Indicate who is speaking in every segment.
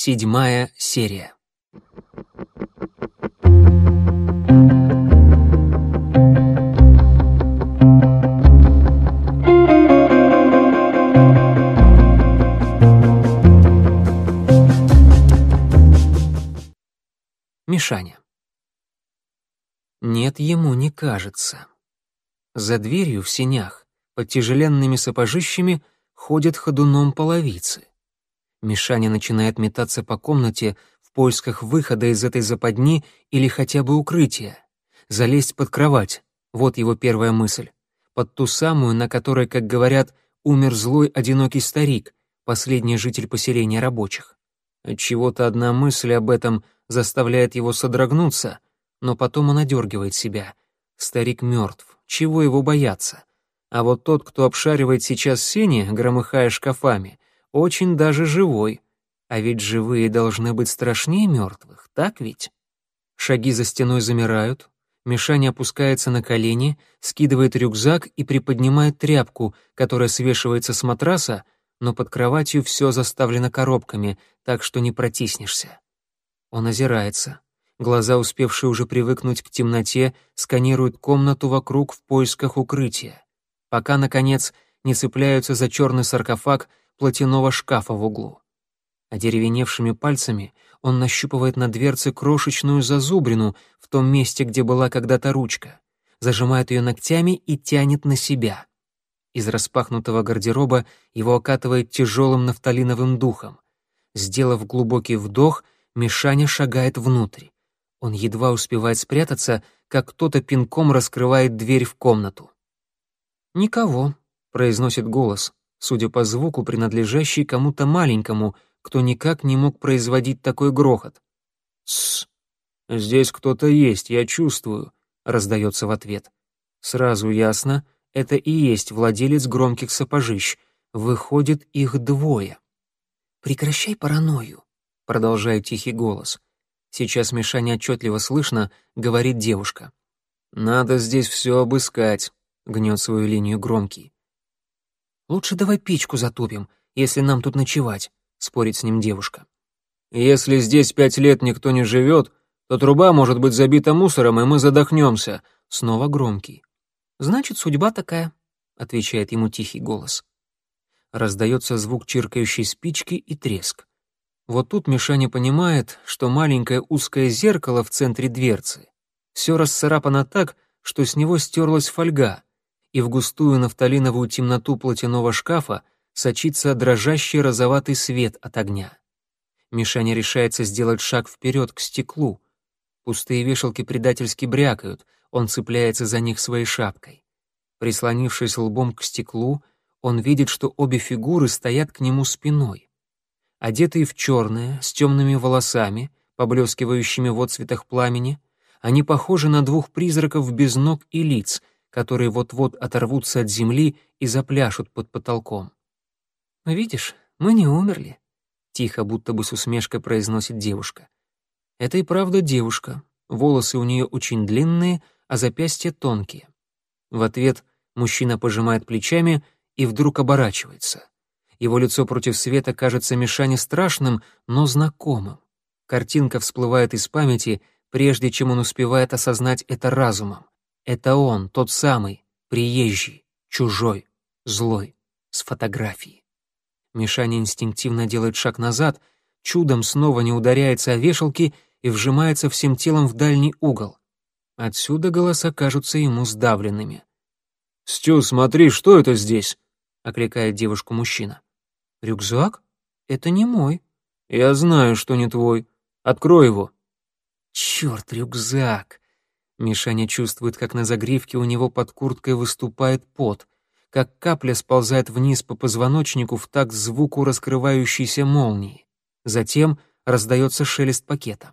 Speaker 1: Седьмая серия. Мишаня. Нет, ему не кажется. За дверью в сенях, под тяжеленными сапожищами, ходят ходуном половицы. Мишаня начинает метаться по комнате в поисках выхода из этой западни или хотя бы укрытия. Залезть под кровать — вот его первая мысль. Под ту самую, на которой, как говорят, умер злой одинокий старик, последний житель поселения рабочих. Отчего-то одна мысль об этом — заставляет его содрогнуться, но потом он одергивает себя. Старик мертв, чего его бояться? А вот тот, кто обшаривает сейчас сени, громыхая шкафами, очень даже живой. А ведь живые должны быть страшнее мертвых, так ведь? Шаги за стеной замирают, Мишаня опускается на колени, скидывает рюкзак и приподнимает тряпку, которая свешивается с матраса, но под кроватью все заставлено коробками, так что не протиснешься. Он озирается. Глаза, успевшие уже привыкнуть к темноте, сканируют комнату вокруг в поисках укрытия. Пока, наконец, не цепляются за черный саркофаг платяного шкафа в углу. Одеревеневшими пальцами он нащупывает на дверце крошечную зазубрину в том месте, где была когда-то ручка, зажимает ее ногтями и тянет на себя. Из распахнутого гардероба его окатывает тяжелым нафталиновым духом. Сделав глубокий вдох — Мишаня шагает внутрь. Он едва успевает спрятаться, как кто-то пинком раскрывает дверь в комнату. «Никого», — произносит голос, судя по звуку, принадлежащий кому-то маленькому, кто никак не мог производить такой грохот. «Тссс, здесь кто-то есть, я чувствую», — раздается в ответ. Сразу ясно, это и есть владелец громких сапожищ. Выходит, их двое. «Прекращай паранойю», продолжает тихий голос. Сейчас Мишане отчетливо слышно, говорит девушка. «Надо здесь все обыскать», — гнет свою линию громкий. «Лучше давай печку затопим, если нам тут ночевать», — спорит с ним девушка. «Если здесь пять лет никто не живет, то труба может быть забита мусором, и мы задохнемся», — снова громкий. «Значит, судьба такая», — отвечает ему тихий голос. Раздается звук чиркающей спички и треск. Вот тут Мишаня понимает, что маленькое узкое зеркало в центре дверцы все расцарапано так, что с него стерлась фольга, и в густую нафталиновую темноту платяного шкафа сочится дрожащий розоватый свет от огня. Мишаня решается сделать шаг вперед к стеклу. Пустые вешалки предательски брякают, он цепляется за них своей шапкой. Прислонившись лбом к стеклу, он видит, что обе фигуры стоят к нему спиной одетые в черное, с темными волосами, поблескивающими в отцветах пламени, они похожи на двух призраков без ног и лиц, которые вот-вот оторвутся от земли и запляшут под потолком. «Видишь, мы не умерли», — тихо, будто бы с усмешкой произносит девушка. Это и правда девушка, волосы у нее очень длинные, а запястья тонкие. В ответ мужчина пожимает плечами и вдруг оборачивается. Его лицо против света кажется Мишане страшным, но знакомым. Картинка всплывает из памяти, прежде чем он успевает осознать это разумом. Это он, тот самый, приезжий, чужой, злой, с фотографией. Мишаня инстинктивно делает шаг назад, чудом снова не ударяется о вешалки и вжимается всем телом в дальний угол. Отсюда голоса кажутся ему сдавленными. «Стю, смотри, что это здесь?» — окликает девушку мужчина. «Рюкзак? Это не мой». «Я знаю, что не твой. Открой его». «Черт, рюкзак!» Мишаня чувствует, как на загривке у него под курткой выступает пот, как капля сползает вниз по позвоночнику в такт звуку раскрывающейся молнии. Затем раздается шелест пакета.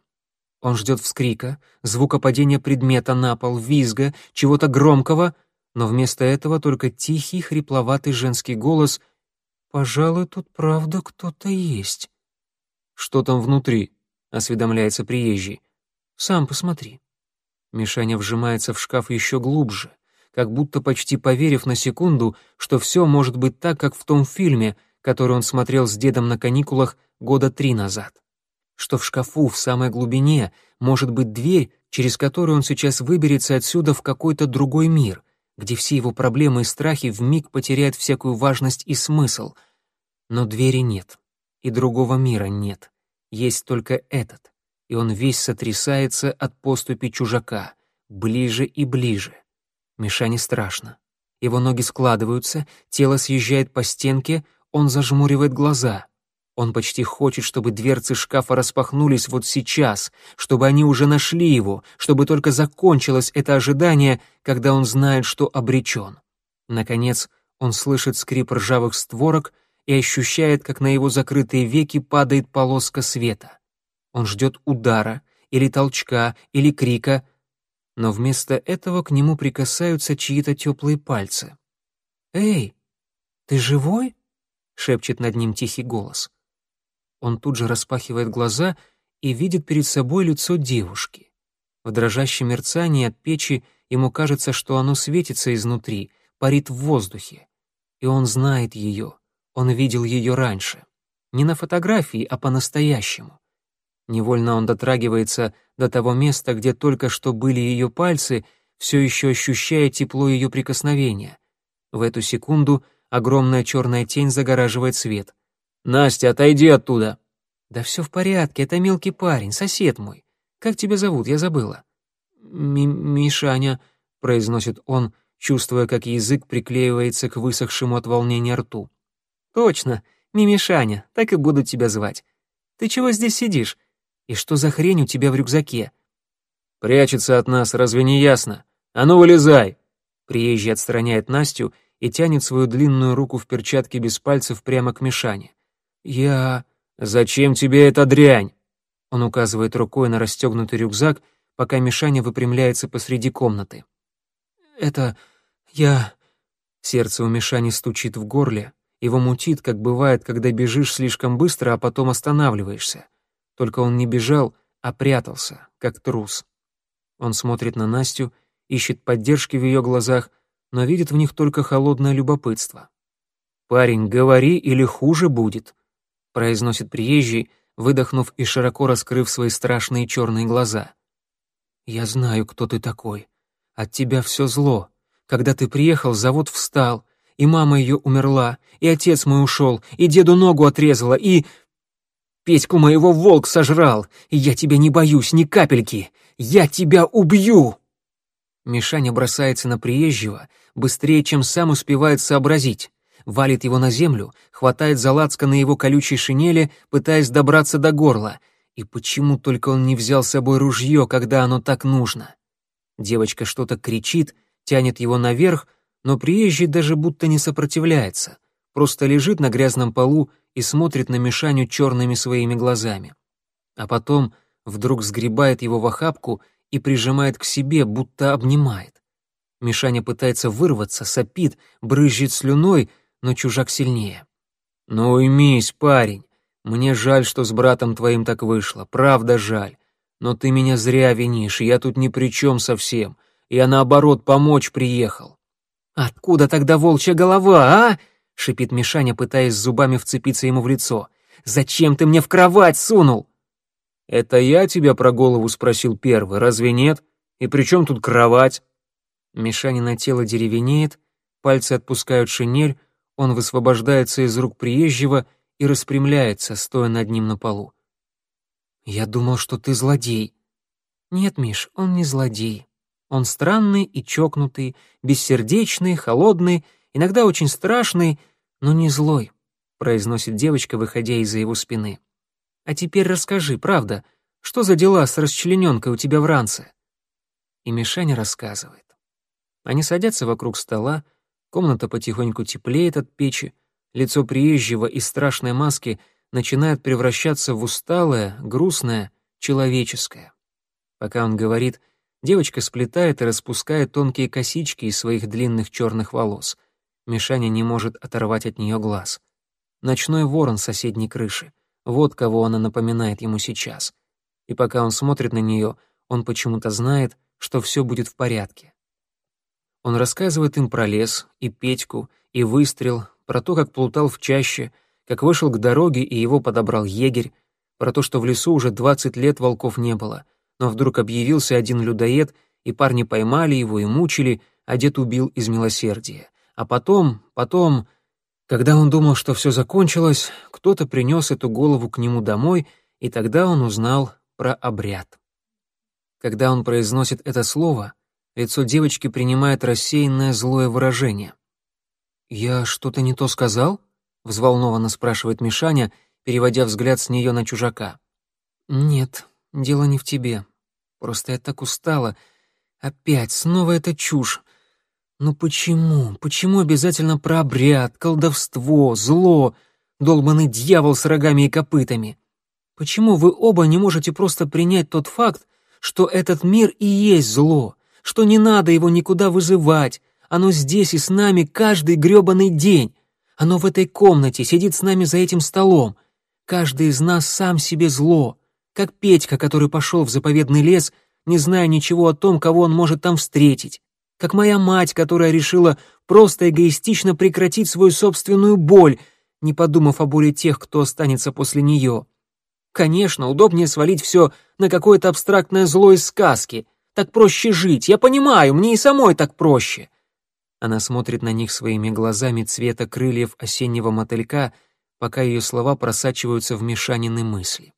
Speaker 1: Он ждет вскрика, звука падения предмета на пол, визга, чего-то громкого, но вместо этого только тихий, хрипловатый женский голос — «Пожалуй, тут правда кто-то есть». «Что там внутри?» — осведомляется приезжий. «Сам посмотри». Мишаня вжимается в шкаф еще глубже, как будто почти поверив на секунду, что все может быть так, как в том фильме, который он смотрел с дедом на каникулах года три назад. что в шкафу в самой глубине может быть дверь, через которую он сейчас выберется отсюда в какой-то другой мир, где все его проблемы и страхи вмиг потеряют всякую важность и смысл. Но двери нет, и другого мира нет. Есть только этот, и он весь сотрясается от поступи чужака, ближе и ближе. Мишане страшно. Его ноги складываются, тело съезжает по стенке, он зажмуривает глаза. Он почти хочет, чтобы дверцы шкафа распахнулись вот сейчас, чтобы они уже нашли его, чтобы только закончилось это ожидание, когда он знает, что обречен. Наконец, он слышит скрип ржавых створок и ощущает, как на его закрытые веки падает полоска света. Он ждет удара, или толчка, или крика, но вместо этого к нему прикасаются чьи-то теплые пальцы. «Эй, ты живой?» — шепчет над ним тихий голос. Он тут же распахивает глаза и видит перед собой лицо девушки. В дрожащем мерцании от печи ему кажется, что оно светится изнутри, парит в воздухе. И он знает ее, он видел ее раньше. Не на фотографии, а по-настоящему. Невольно он дотрагивается до того места, где только что были ее пальцы, все еще ощущая тепло ее прикосновения. В эту секунду огромная черная тень загораживает свет — «Настя, отойди оттуда!» «Да все в порядке, это мелкий парень, сосед мой. Как тебя зовут, я забыла». «Мишаня», — произносит он, чувствуя, как язык приклеивается к высохшему от волнения рту. «Точно, Мимишаня, так и буду тебя звать. Ты чего здесь сидишь? И что за хрень у тебя в рюкзаке?»
Speaker 2: «Прячется от нас, разве не ясно? А ну, вылезай!»
Speaker 1: Приезжий отстраняет Настю и тянет свою длинную руку в перчатке без пальцев прямо к Мишане. «Я...»
Speaker 2: «Зачем тебе эта дрянь?»
Speaker 1: Он указывает рукой на расстегнутый рюкзак, пока Мишаня выпрямляется посреди комнаты. «Это... я...» Сердце у Мишани стучит в горле, его мутит, как бывает, когда бежишь слишком быстро, а потом останавливаешься. Только он не бежал, а прятался, как трус. Он смотрит на Настю, ищет поддержки в ее глазах, но видит в них только холодное любопытство. «Парень, говори, или хуже будет», произносит приезжий, выдохнув и широко раскрыв свои страшные черные глаза. «Я знаю, кто ты такой. От тебя все зло. Когда ты приехал, завод встал, и мама ее умерла, и отец мой ушел, и деду ногу отрезала, и... Петьку моего волк сожрал, и я тебя не боюсь ни капельки. Я тебя убью!» Мишаня бросается на приезжего быстрее, чем сам успевает сообразить валит его на землю, хватает за лацко на его колючей шинели, пытаясь добраться до горла. И почему только он не взял с собой ружье, когда оно так нужно? Девочка что-то кричит, тянет его наверх, но приезжий даже будто не сопротивляется, просто лежит на грязном полу и смотрит на Мишаню черными своими глазами. А потом вдруг сгребает его в охапку и прижимает к себе, будто обнимает. Мишаня пытается вырваться, сопит, брызжет слюной, но чужак сильнее. «Ну уймись, парень. Мне жаль, что с братом твоим так вышло, правда жаль. Но ты меня зря винишь, я тут ни при чем совсем. Я, наоборот, помочь приехал». «Откуда тогда волчья голова, а?» — шипит Мишаня, пытаясь зубами вцепиться ему в лицо. «Зачем ты мне в кровать сунул?»
Speaker 2: «Это я тебя про голову спросил первый, разве нет? И при чем тут кровать?»
Speaker 1: Мишанина тело деревенеет, пальцы отпускают шинель, он высвобождается из рук приезжего и распрямляется, стоя над ним на полу. «Я думал, что ты злодей». «Нет, Миш, он не злодей. Он странный и чокнутый, бессердечный, холодный, иногда очень страшный, но не злой», — произносит девочка, выходя из-за его спины. «А теперь расскажи, правда, что за дела с расчлененкой у тебя в ранце?» И Мишаня рассказывает. Они садятся вокруг стола, Комната потихоньку теплеет от печи, лицо приезжего из страшной маски начинает превращаться в усталое, грустное, человеческое. Пока он говорит, девочка сплетает и распускает тонкие косички из своих длинных черных волос. Мишаня не может оторвать от нее глаз. Ночной ворон соседней крыши. Вот кого она напоминает ему сейчас. И пока он смотрит на нее, он почему-то знает, что все будет в порядке. Он рассказывает им про лес, и Петьку, и выстрел, про то, как плутал в чаще, как вышел к дороге и его подобрал егерь, про то, что в лесу уже 20 лет волков не было, но вдруг объявился один людоед, и парни поймали его и мучили, а дед убил из милосердия. А потом, потом, когда он думал, что все закончилось, кто-то принес эту голову к нему домой, и тогда он узнал про обряд. Когда он произносит это слово, лицо девочки принимает рассеянное злое выражение. «Я что-то не то сказал?» — взволнованно спрашивает Мишаня, переводя взгляд с нее на чужака. «Нет, дело не в тебе. Просто я так устала. Опять, снова эта чушь. Ну почему? Почему обязательно про обряд, колдовство, зло, долбанный дьявол с рогами и копытами? Почему вы оба не можете просто принять тот факт, что этот мир и есть зло, что не надо его никуда вызывать, оно здесь и с нами каждый грёбаный день, оно в этой комнате сидит с нами за этим столом, каждый из нас сам себе зло, как Петька, который пошел в заповедный лес, не зная ничего о том, кого он может там встретить, как моя мать, которая решила просто эгоистично прекратить свою собственную боль, не подумав о боли тех, кто останется после нее. Конечно, удобнее свалить все на какое-то абстрактное зло из сказки. Так проще жить, я понимаю, мне и самой так проще. Она смотрит на них своими глазами цвета крыльев осеннего мотылька, пока ее слова просачиваются в Мишанины мысли.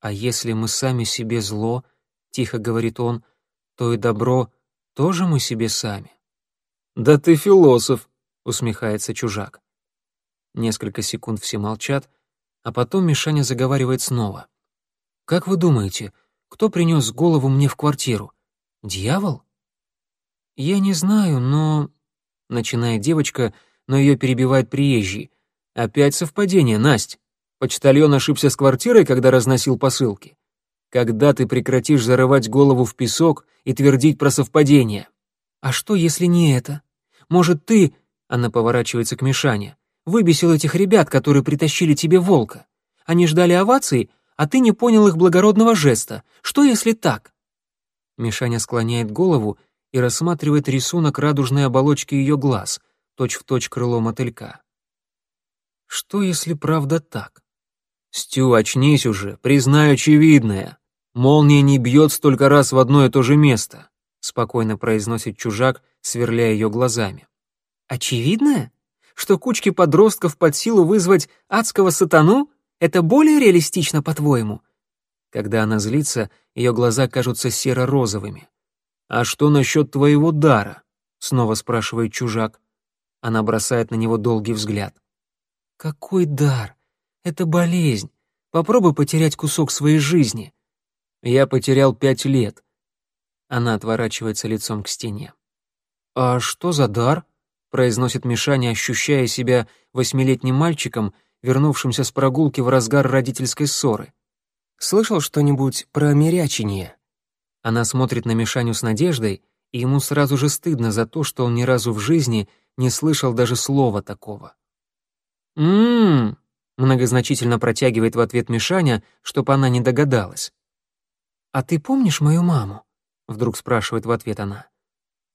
Speaker 1: «А если мы сами себе зло, — тихо говорит он, — то и добро тоже мы себе сами.
Speaker 2: «Да ты философ», —
Speaker 1: усмехается чужак. Несколько секунд все молчат, а потом Мишаня заговаривает снова. «Как вы думаете, кто принес голову мне в квартиру? Дьявол?» «Я не знаю, но...» — начинает девочка, но ее перебивает приезжий. «Опять совпадение, Насть. Почтальон ошибся с квартирой, когда разносил посылки. Когда ты прекратишь зарывать голову в песок и твердить про совпадение? А что, если не это? Может, ты, она поворачивается к Мишане, выбесил этих ребят, которые притащили тебе волка. Они ждали овации, а ты не понял их благородного жеста. Что, если так? Мишаня склоняет голову и рассматривает рисунок радужной оболочки ее глаз, точь-в-точь точь крыло мотылька. Что, если правда так? «Стю, очнись уже, признай очевидное. «Молния не бьет столько раз в одно и то же место», — спокойно произносит чужак, сверляя ее глазами. «Очевидно? Что кучки подростков под силу вызвать адского сатану? Это более реалистично, по-твоему?» Когда она злится, ее глаза кажутся серо-розовыми. «А что насчет твоего дара?» — снова спрашивает чужак. Она бросает на него долгий взгляд. «Какой дар? Это болезнь. Попробуй потерять кусок своей жизни. Я потерял пять лет. Она отворачивается лицом к стене. «А что за дар?» — произносит Мишаня, ощущая себя восьмилетним мальчиком, вернувшимся с прогулки в разгар родительской ссоры. «Слышал что-нибудь про мирячение?» Она смотрит на Мишаню с надеждой, и ему сразу же стыдно за то, что он ни разу в жизни не слышал даже слова такого. «М-м-м», многозначительно протягивает в ответ Мишаня, чтобы она не догадалась. «А ты помнишь мою маму?» — вдруг спрашивает в ответ она.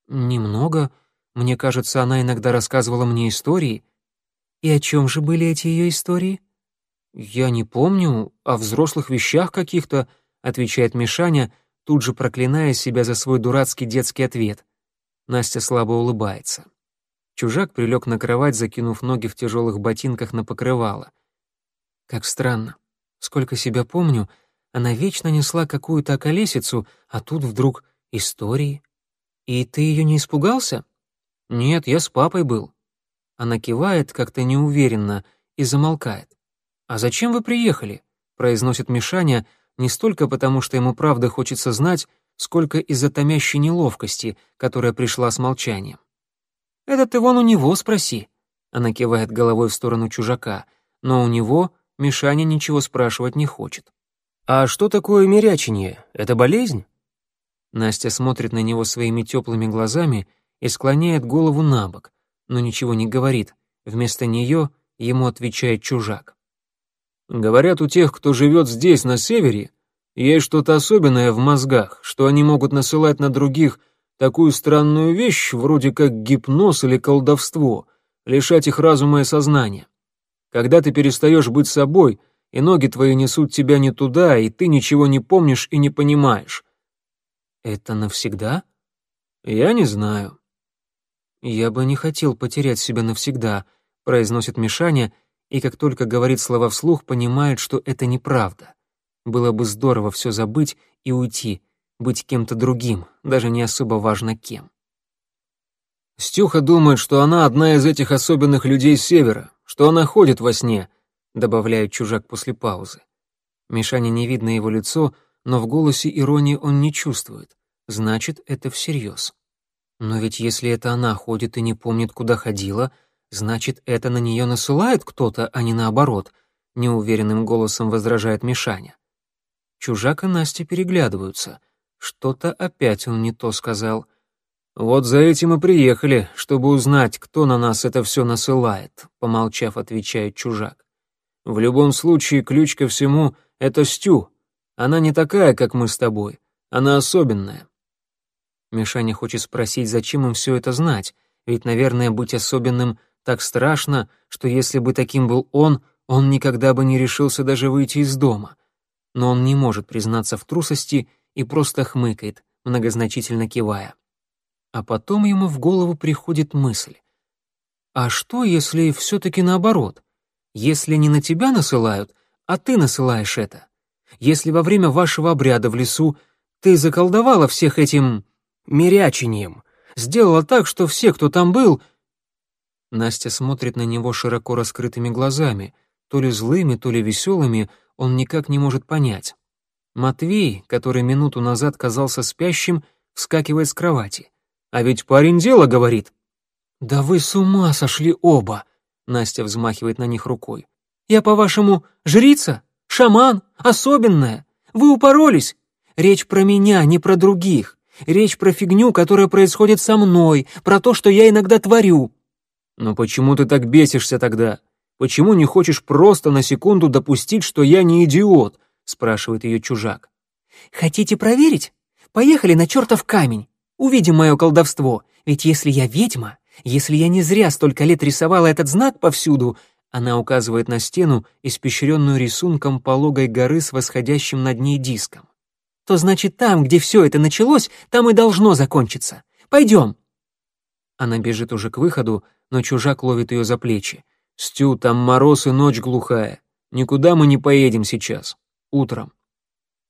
Speaker 1: «Немного. Мне кажется, она иногда рассказывала мне истории». «И о чем же были эти ее истории?» «Я не помню. О взрослых вещах каких-то», — отвечает Мишаня, тут же проклиная себя за свой дурацкий детский ответ. Настя слабо улыбается. Чужак прилег на кровать, закинув ноги в тяжелых ботинках на покрывало. Как странно. Сколько себя помню, она вечно несла какую-то околесицу, а тут вдруг истории. И ты ее не испугался? Нет, я с папой был. Она кивает как-то неуверенно и замолкает. «А зачем вы приехали?» — произносит Мишаня, не столько потому, что ему правда хочется знать, сколько из-за томящей неловкости, которая пришла с молчанием. «Это ты вон у него спроси», — она кивает головой в сторону чужака, но у него Мишаня ничего спрашивать не хочет. «А что такое мерячение? Это болезнь?» Настя смотрит на него своими теплыми глазами и склоняет голову на бок, но ничего не говорит. Вместо нее ему отвечает чужак. «Говорят, у тех, кто живет здесь, на севере, есть что-то особенное в мозгах, что они могут насылать на других такую странную вещь, вроде как гипноз или колдовство, лишать их разума и сознания. Когда ты перестаешь быть собой
Speaker 2: и ноги твои несут тебя не туда, и ты ничего не помнишь и не понимаешь».
Speaker 1: «Это навсегда?»
Speaker 2: «Я не знаю».
Speaker 1: «Я бы не хотел потерять себя навсегда», — произносит Мишаня, и как только говорит слова вслух, понимает, что это неправда. Было бы здорово все забыть и уйти, быть кем-то другим, даже не особо важно кем.
Speaker 2: Стюха думает, что она одна из этих особенных людей севера, что она ходит во сне, добавляет чужак после паузы.
Speaker 1: Мишаня не видно его лицо, но в голосе иронии он не чувствует. Значит, это всерьез. Но ведь если это она ходит и не помнит, куда ходила, значит, это на нее насылает кто-то, а не наоборот, неуверенным голосом возражает Мишаня. Чужак и Настя переглядываются. Что-то опять он не то сказал —
Speaker 2: «Вот за этим и приехали, чтобы узнать, кто на нас это все насылает», — помолчав, отвечает чужак. «В любом случае, ключ ко всему — это Стю. Она не такая, как мы с тобой. Она особенная».
Speaker 1: Мишаня хочет спросить, зачем им все это знать, ведь, наверное, быть особенным так страшно, что если бы таким был он, он никогда бы не решился даже выйти из дома. Но он не может признаться в трусости и просто хмыкает, многозначительно кивая. А потом ему в голову приходит мысль. А что, если все-таки наоборот? Если не на тебя насылают, а ты насылаешь это? Если во время вашего обряда в лесу ты заколдовала всех этим мирячением, сделала так, что все, кто там был... Настя смотрит на него широко раскрытыми глазами, то ли злыми, то ли веселыми, он никак не может понять. Матвей, который минуту назад казался спящим, вскакивает с кровати. А ведь парень дело говорит. Да вы с ума сошли оба, Настя взмахивает на них рукой. Я, по-вашему, жрица? Шаман? Особенная? Вы упоролись? Речь про меня, не про других. Речь про фигню, которая происходит со мной, про то, что я иногда творю.
Speaker 2: Но почему ты так бесишься тогда? Почему не хочешь просто на секунду допустить, что я не идиот? спрашивает ее чужак.
Speaker 1: Хотите проверить? Поехали на чертов камень. Увидим мое колдовство, ведь если я ведьма, если я не зря столько лет рисовала этот знак повсюду, она указывает на стену, испещренную рисунком пологой горы с восходящим над ней диском. То значит, там, где все это началось, там и должно закончиться. Пойдем. Она бежит уже к выходу, но чужак ловит ее за плечи.
Speaker 2: «Стю, там мороз и ночь глухая. Никуда мы не поедем сейчас. Утром».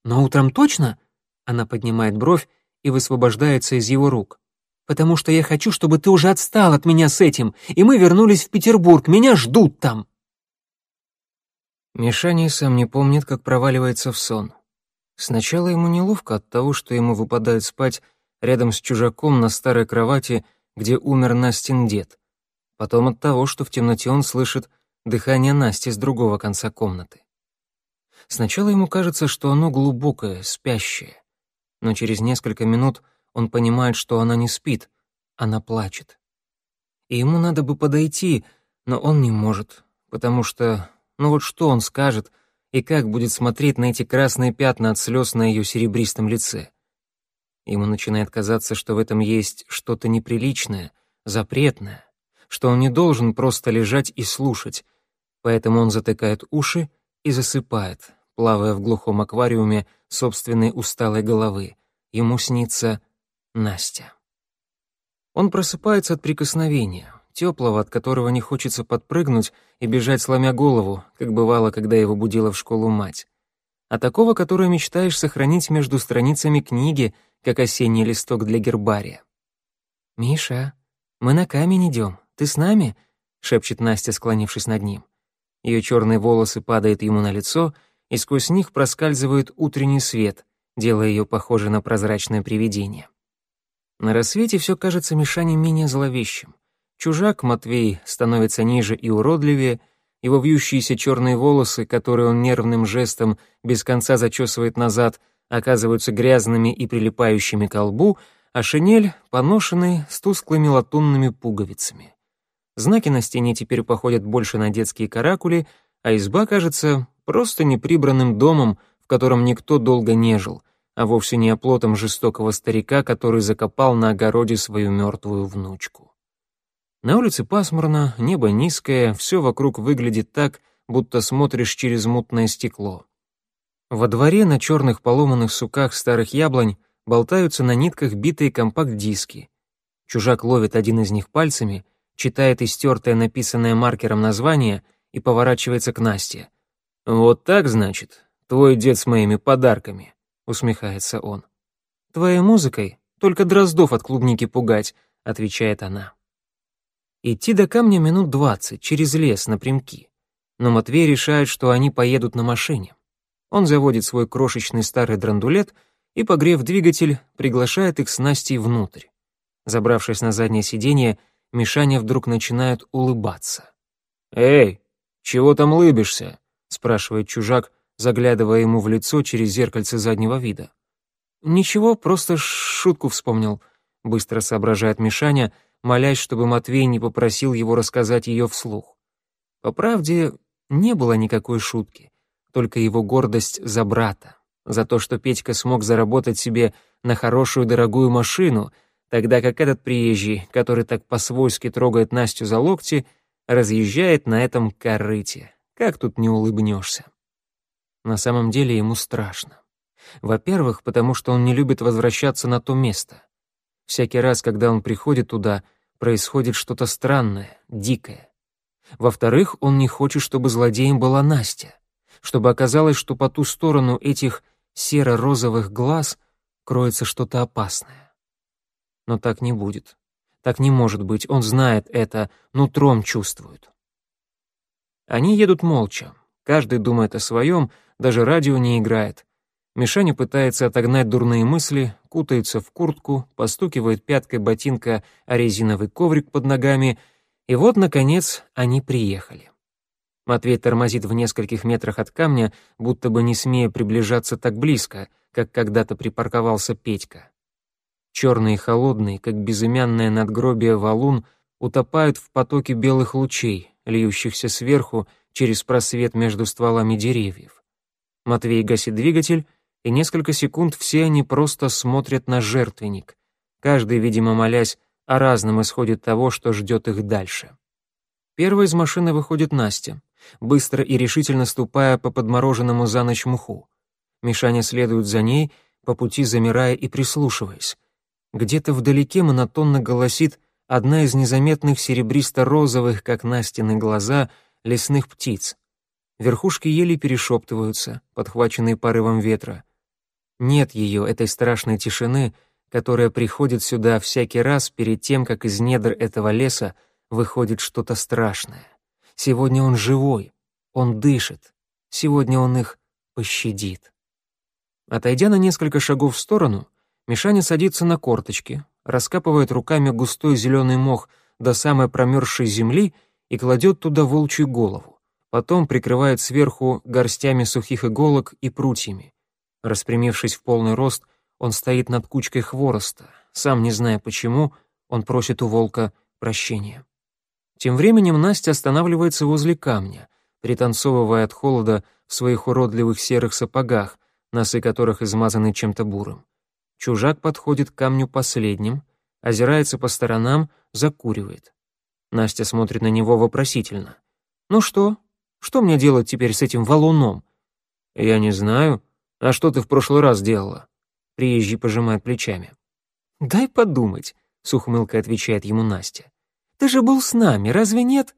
Speaker 1: «Но утром точно?» Она поднимает бровь и высвобождается из его рук. «Потому что я хочу, чтобы ты уже отстал от меня с этим, и мы вернулись в Петербург, меня ждут там!» Мишаня сам не помнит, как проваливается в сон. Сначала ему неловко от того, что ему выпадает спать рядом с чужаком на старой кровати, где умер Настин дед. Потом от того, что в темноте он слышит дыхание Насти с другого конца комнаты. Сначала ему кажется, что оно глубокое, спящее но через несколько минут он понимает, что она не спит, она плачет. И ему надо бы подойти, но он не может, потому что, ну вот что он скажет и как будет смотреть на эти красные пятна от слез на ее серебристом лице. Ему начинает казаться, что в этом есть что-то неприличное, запретное, что он не должен просто лежать и слушать, поэтому он затыкает уши и засыпает, плавая в глухом аквариуме собственной усталой головы. Ему снится Настя. Он просыпается от прикосновения, теплого, от которого не хочется подпрыгнуть и бежать, сломя голову, как бывало, когда его будила в школу мать. А такого, которое мечтаешь сохранить между страницами книги, как осенний листок для гербария. «Миша, мы на камень идем. Ты с нами?» — шепчет Настя, склонившись над ним. Ее черные волосы падают ему на лицо — и сквозь них проскальзывает утренний свет, делая ее похожей на прозрачное привидение. На рассвете все кажется Мишане менее зловещим. Чужак Матвей становится ниже и уродливее, его вьющиеся черные волосы, которые он нервным жестом без конца зачесывает назад, оказываются грязными и прилипающими к лбу, а шинель поношенный с тусклыми латунными пуговицами. Знаки на стене теперь походят больше на детские каракули, а изба кажется просто неприбранным домом, в котором никто долго не жил, а вовсе не оплотом жестокого старика, который закопал на огороде свою мертвую внучку. На улице пасмурно, небо низкое, все вокруг выглядит так, будто смотришь через мутное стекло. Во дворе на черных поломанных суках старых яблонь болтаются на нитках битые компакт-диски. Чужак ловит один из них пальцами, читает истертое написанное маркером название и поворачивается к Насте. «Вот так, значит, твой дед с моими подарками», — усмехается он. «Твоей музыкой только дроздов от клубники пугать», — отвечает она. Идти до камня минут двадцать, через лес, напрямки. Но Матвей решает, что они поедут на машине. Он заводит свой крошечный старый драндулет и, погрев двигатель, приглашает их с Настей внутрь. Забравшись на заднее сиденье, Мишаня вдруг начинает улыбаться. «Эй, чего там лыбишься?» — спрашивает чужак, заглядывая ему в лицо через зеркальце заднего вида. «Ничего, просто шутку вспомнил», — быстро соображает Мишаня, молясь, чтобы Матвей не попросил его рассказать ее вслух. По правде, не было никакой шутки, только его гордость за брата, за то, что Петька смог заработать себе на хорошую дорогую машину — тогда как этот приезжий, который так по-свойски трогает Настю за локти, разъезжает на этом корыте. Как тут не улыбнешься? На самом деле ему страшно. Во-первых, потому что он не любит возвращаться на то место. Всякий раз, когда он приходит туда, происходит что-то странное, дикое. Во-вторых, он не хочет, чтобы злодеем была Настя, чтобы оказалось, что по ту сторону этих серо-розовых глаз кроется что-то опасное. Но так не будет. Так не может быть, он знает это, нутром чувствует. Они едут молча. Каждый думает о своем, даже радио не играет. Мишаня пытается отогнать дурные мысли, кутается в куртку, постукивает пяткой ботинка о резиновый коврик под ногами, и вот, наконец, они приехали. Матвей тормозит в нескольких метрах от камня, будто бы не смея приближаться так близко, как когда-то припарковался Петька. Черный и холодный, как безымянное надгробие валун, утопают в потоке белых лучей, льющихся сверху через просвет между стволами деревьев. Матвей гасит двигатель, и несколько секунд все они просто смотрят на жертвенник, каждый, видимо, молясь о разном исходе того, что ждет их дальше. Первой из машины выходит Настя, быстро и решительно ступая по подмороженному за ночь муху. Мишаня следует за ней, по пути замирая и прислушиваясь. Где-то вдалеке монотонно голосит одна из незаметных серебристо-розовых, как Настины глаза, лесных птиц. Верхушки ели перешептываются, подхваченные порывом ветра. Нет ее, этой страшной тишины, которая приходит сюда всякий раз перед тем, как из недр этого леса выходит что-то страшное. Сегодня он живой, он дышит, сегодня он их пощадит. Отойдя на несколько шагов в сторону, Мишаня садится на корточки, раскапывает руками густой зеленый мох до самой промерзшей земли и кладет туда волчью голову. Потом прикрывает сверху горстями сухих иголок и прутьями. Распрямившись в полный рост, он стоит над кучкой хвороста. Сам не зная почему, он просит у волка прощения. Тем временем Настя останавливается возле камня, пританцовывая от холода в своих уродливых серых сапогах, носы которых измазаны чем-то бурым. Чужак подходит к камню последним, озирается по сторонам, закуривает. Настя смотрит на него вопросительно. «Ну что? Что мне делать теперь с этим валуном?» «Я не знаю. А что ты в прошлый раз делала?» Приезжий пожимает плечами. «Дай подумать», — с ухмылкой отвечает ему Настя. «Ты же был с нами, разве нет?»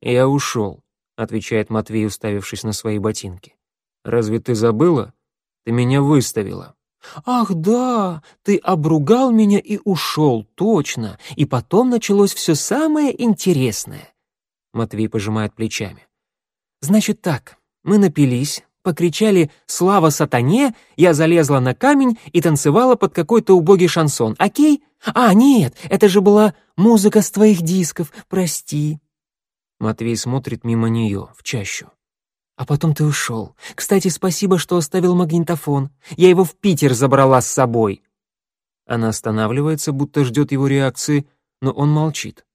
Speaker 1: «Я ушел», — отвечает Матвей, уставившись на свои ботинки. «Разве ты забыла? Ты меня выставила». «Ах да, ты обругал меня и ушел, точно, и потом началось все самое интересное». Матвей пожимает плечами. «Значит так, мы напились, покричали «Слава сатане!», я залезла на камень и танцевала под какой-то убогий шансон, окей? А, нет, это же была музыка с твоих дисков, прости». Матвей смотрит мимо нее, в чащу. А потом ты ушел. Кстати, спасибо, что оставил магнитофон. Я его в Питер забрала с собой». Она останавливается, будто ждет его реакции, но он молчит.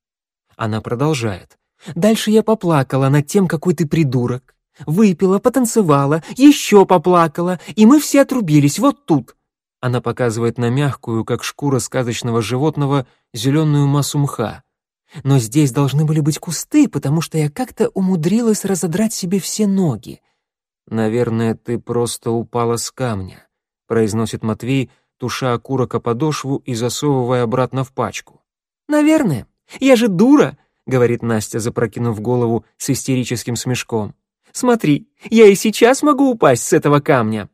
Speaker 1: Она продолжает. «Дальше я поплакала над тем, какой ты придурок. Выпила, потанцевала, еще поплакала, и мы все отрубились вот тут». Она показывает на мягкую, как шкура сказочного животного, зеленую массу мха.
Speaker 3: Но здесь должны были быть кусты, потому что я как-то умудрилась разодрать себе все ноги.
Speaker 1: «Наверное, ты просто упала с камня», — произносит Матвей, туша окурок о подошву и засовывая обратно в пачку.
Speaker 3: «Наверное. Я же дура», — говорит Настя, запрокинув голову с истерическим смешком. «Смотри, я и сейчас могу упасть с этого камня».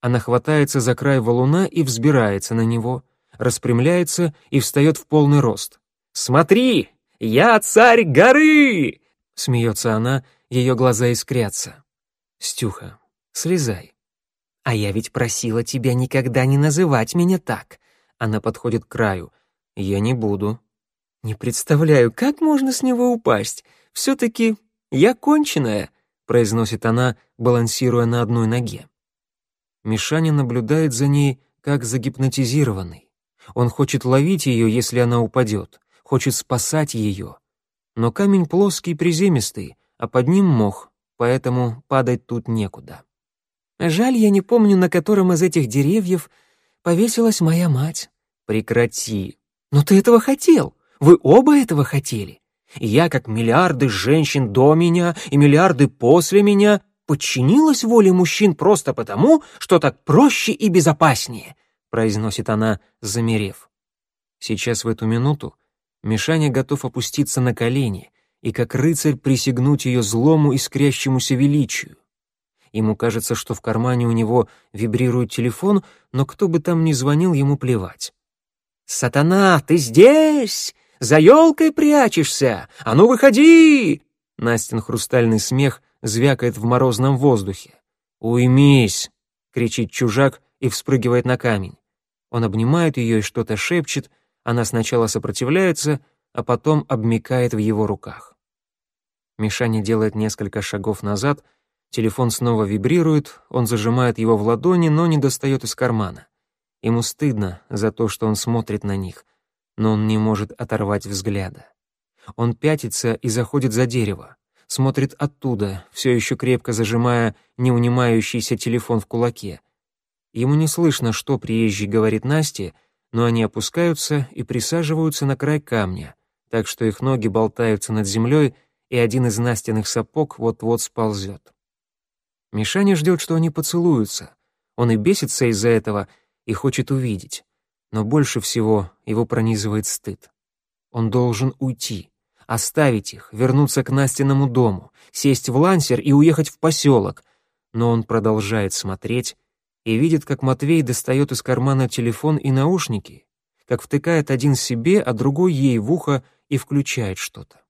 Speaker 1: Она хватается за край валуна и взбирается на него, распрямляется и встает в полный рост.
Speaker 3: «Смотри, я царь горы!» — смеется она, ее глаза искрятся.
Speaker 1: «Стюха, слезай».
Speaker 3: «А я ведь просила тебя никогда не называть меня так». Она подходит к краю.
Speaker 1: «Я не буду».
Speaker 3: «Не представляю, как можно с него упасть. Все-таки я конченая», — произносит она, балансируя на одной ноге.
Speaker 1: Мишаня наблюдает за ней, как загипнотизированный. Он хочет ловить ее, если она упадет, хочет спасать ее. Но камень плоский, приземистый, а под ним мох, поэтому падать тут некуда.
Speaker 3: Жаль, я не помню, на котором из этих деревьев повесилась моя мать.
Speaker 1: Прекрати.
Speaker 3: Но ты этого хотел. Вы оба этого хотели. И я, как миллиарды женщин до меня и миллиарды после меня, подчинилась воле мужчин просто потому, что так проще и безопаснее, произносит она, замерев.
Speaker 1: Сейчас в эту минуту Мишаня готов опуститься на колени и как рыцарь присягнуть ее злому искрящемуся величию. Ему кажется, что в кармане у него вибрирует телефон, но кто бы там ни звонил, ему плевать.
Speaker 3: «Сатана, ты здесь? За елкой прячешься? А ну выходи!»
Speaker 1: Настин хрустальный смех звякает в морозном воздухе. «Уймись!» — кричит чужак и вспрыгивает на камень. Он обнимает ее и что-то шепчет, она сначала сопротивляется, а потом обмикает в его руках. Мишаня делает несколько шагов назад, телефон снова вибрирует, он зажимает его в ладони, но не достает из кармана. Ему стыдно за то, что он смотрит на них, но он не может оторвать взгляда. Он пятится и заходит за дерево, смотрит оттуда, все еще крепко зажимая неунимающийся телефон в кулаке. Ему не слышно, что приезжий говорит Насте, но они опускаются и присаживаются на край камня, так что их ноги болтаются над землей, и один из Настиных сапог вот-вот сползет. Мишаня ждет, что они поцелуются. Он и бесится из-за этого, и хочет увидеть. Но больше всего его пронизывает стыд. Он должен уйти, оставить их, вернуться к Настиному дому, сесть в лансер и уехать в поселок. Но он продолжает смотреть и видит, как Матвей достает из кармана телефон и наушники, как втыкает один себе, а другой ей в ухо и включает что-то.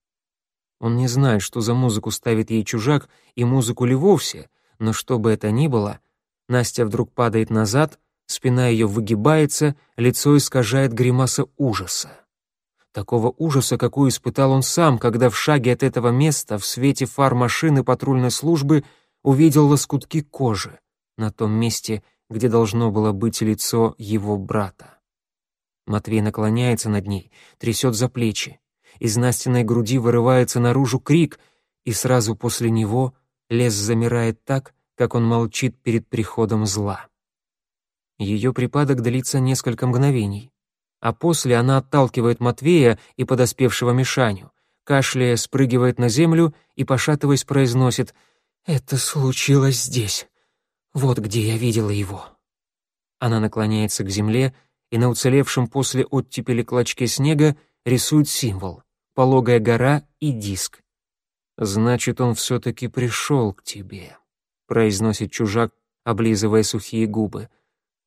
Speaker 1: Он не знает, что за музыку ставит ей чужак и музыку ли вовсе, но что бы это ни было, Настя вдруг падает назад, спина ее выгибается, лицо искажает гримаса ужаса. Такого ужаса, какой испытал он сам, когда в шаге от этого места, в свете фар машины патрульной службы, увидел лоскутки кожи на том месте, где должно было быть лицо его брата. Матвей наклоняется над ней, трясет за плечи. Из Настиной груди вырывается наружу крик, и сразу после него лес замирает так, как он молчит перед приходом зла. Ее припадок длится несколько мгновений, а после она отталкивает Матвея и подоспевшего Мишаню, кашляя, спрыгивает на землю и, пошатываясь, произносит «Это случилось здесь. Вот где я видела его». Она наклоняется к земле и на уцелевшем после оттепели клочке снега рисует символ пологая гора и диск. «Значит, он все-таки пришел к тебе», — произносит чужак, облизывая сухие губы.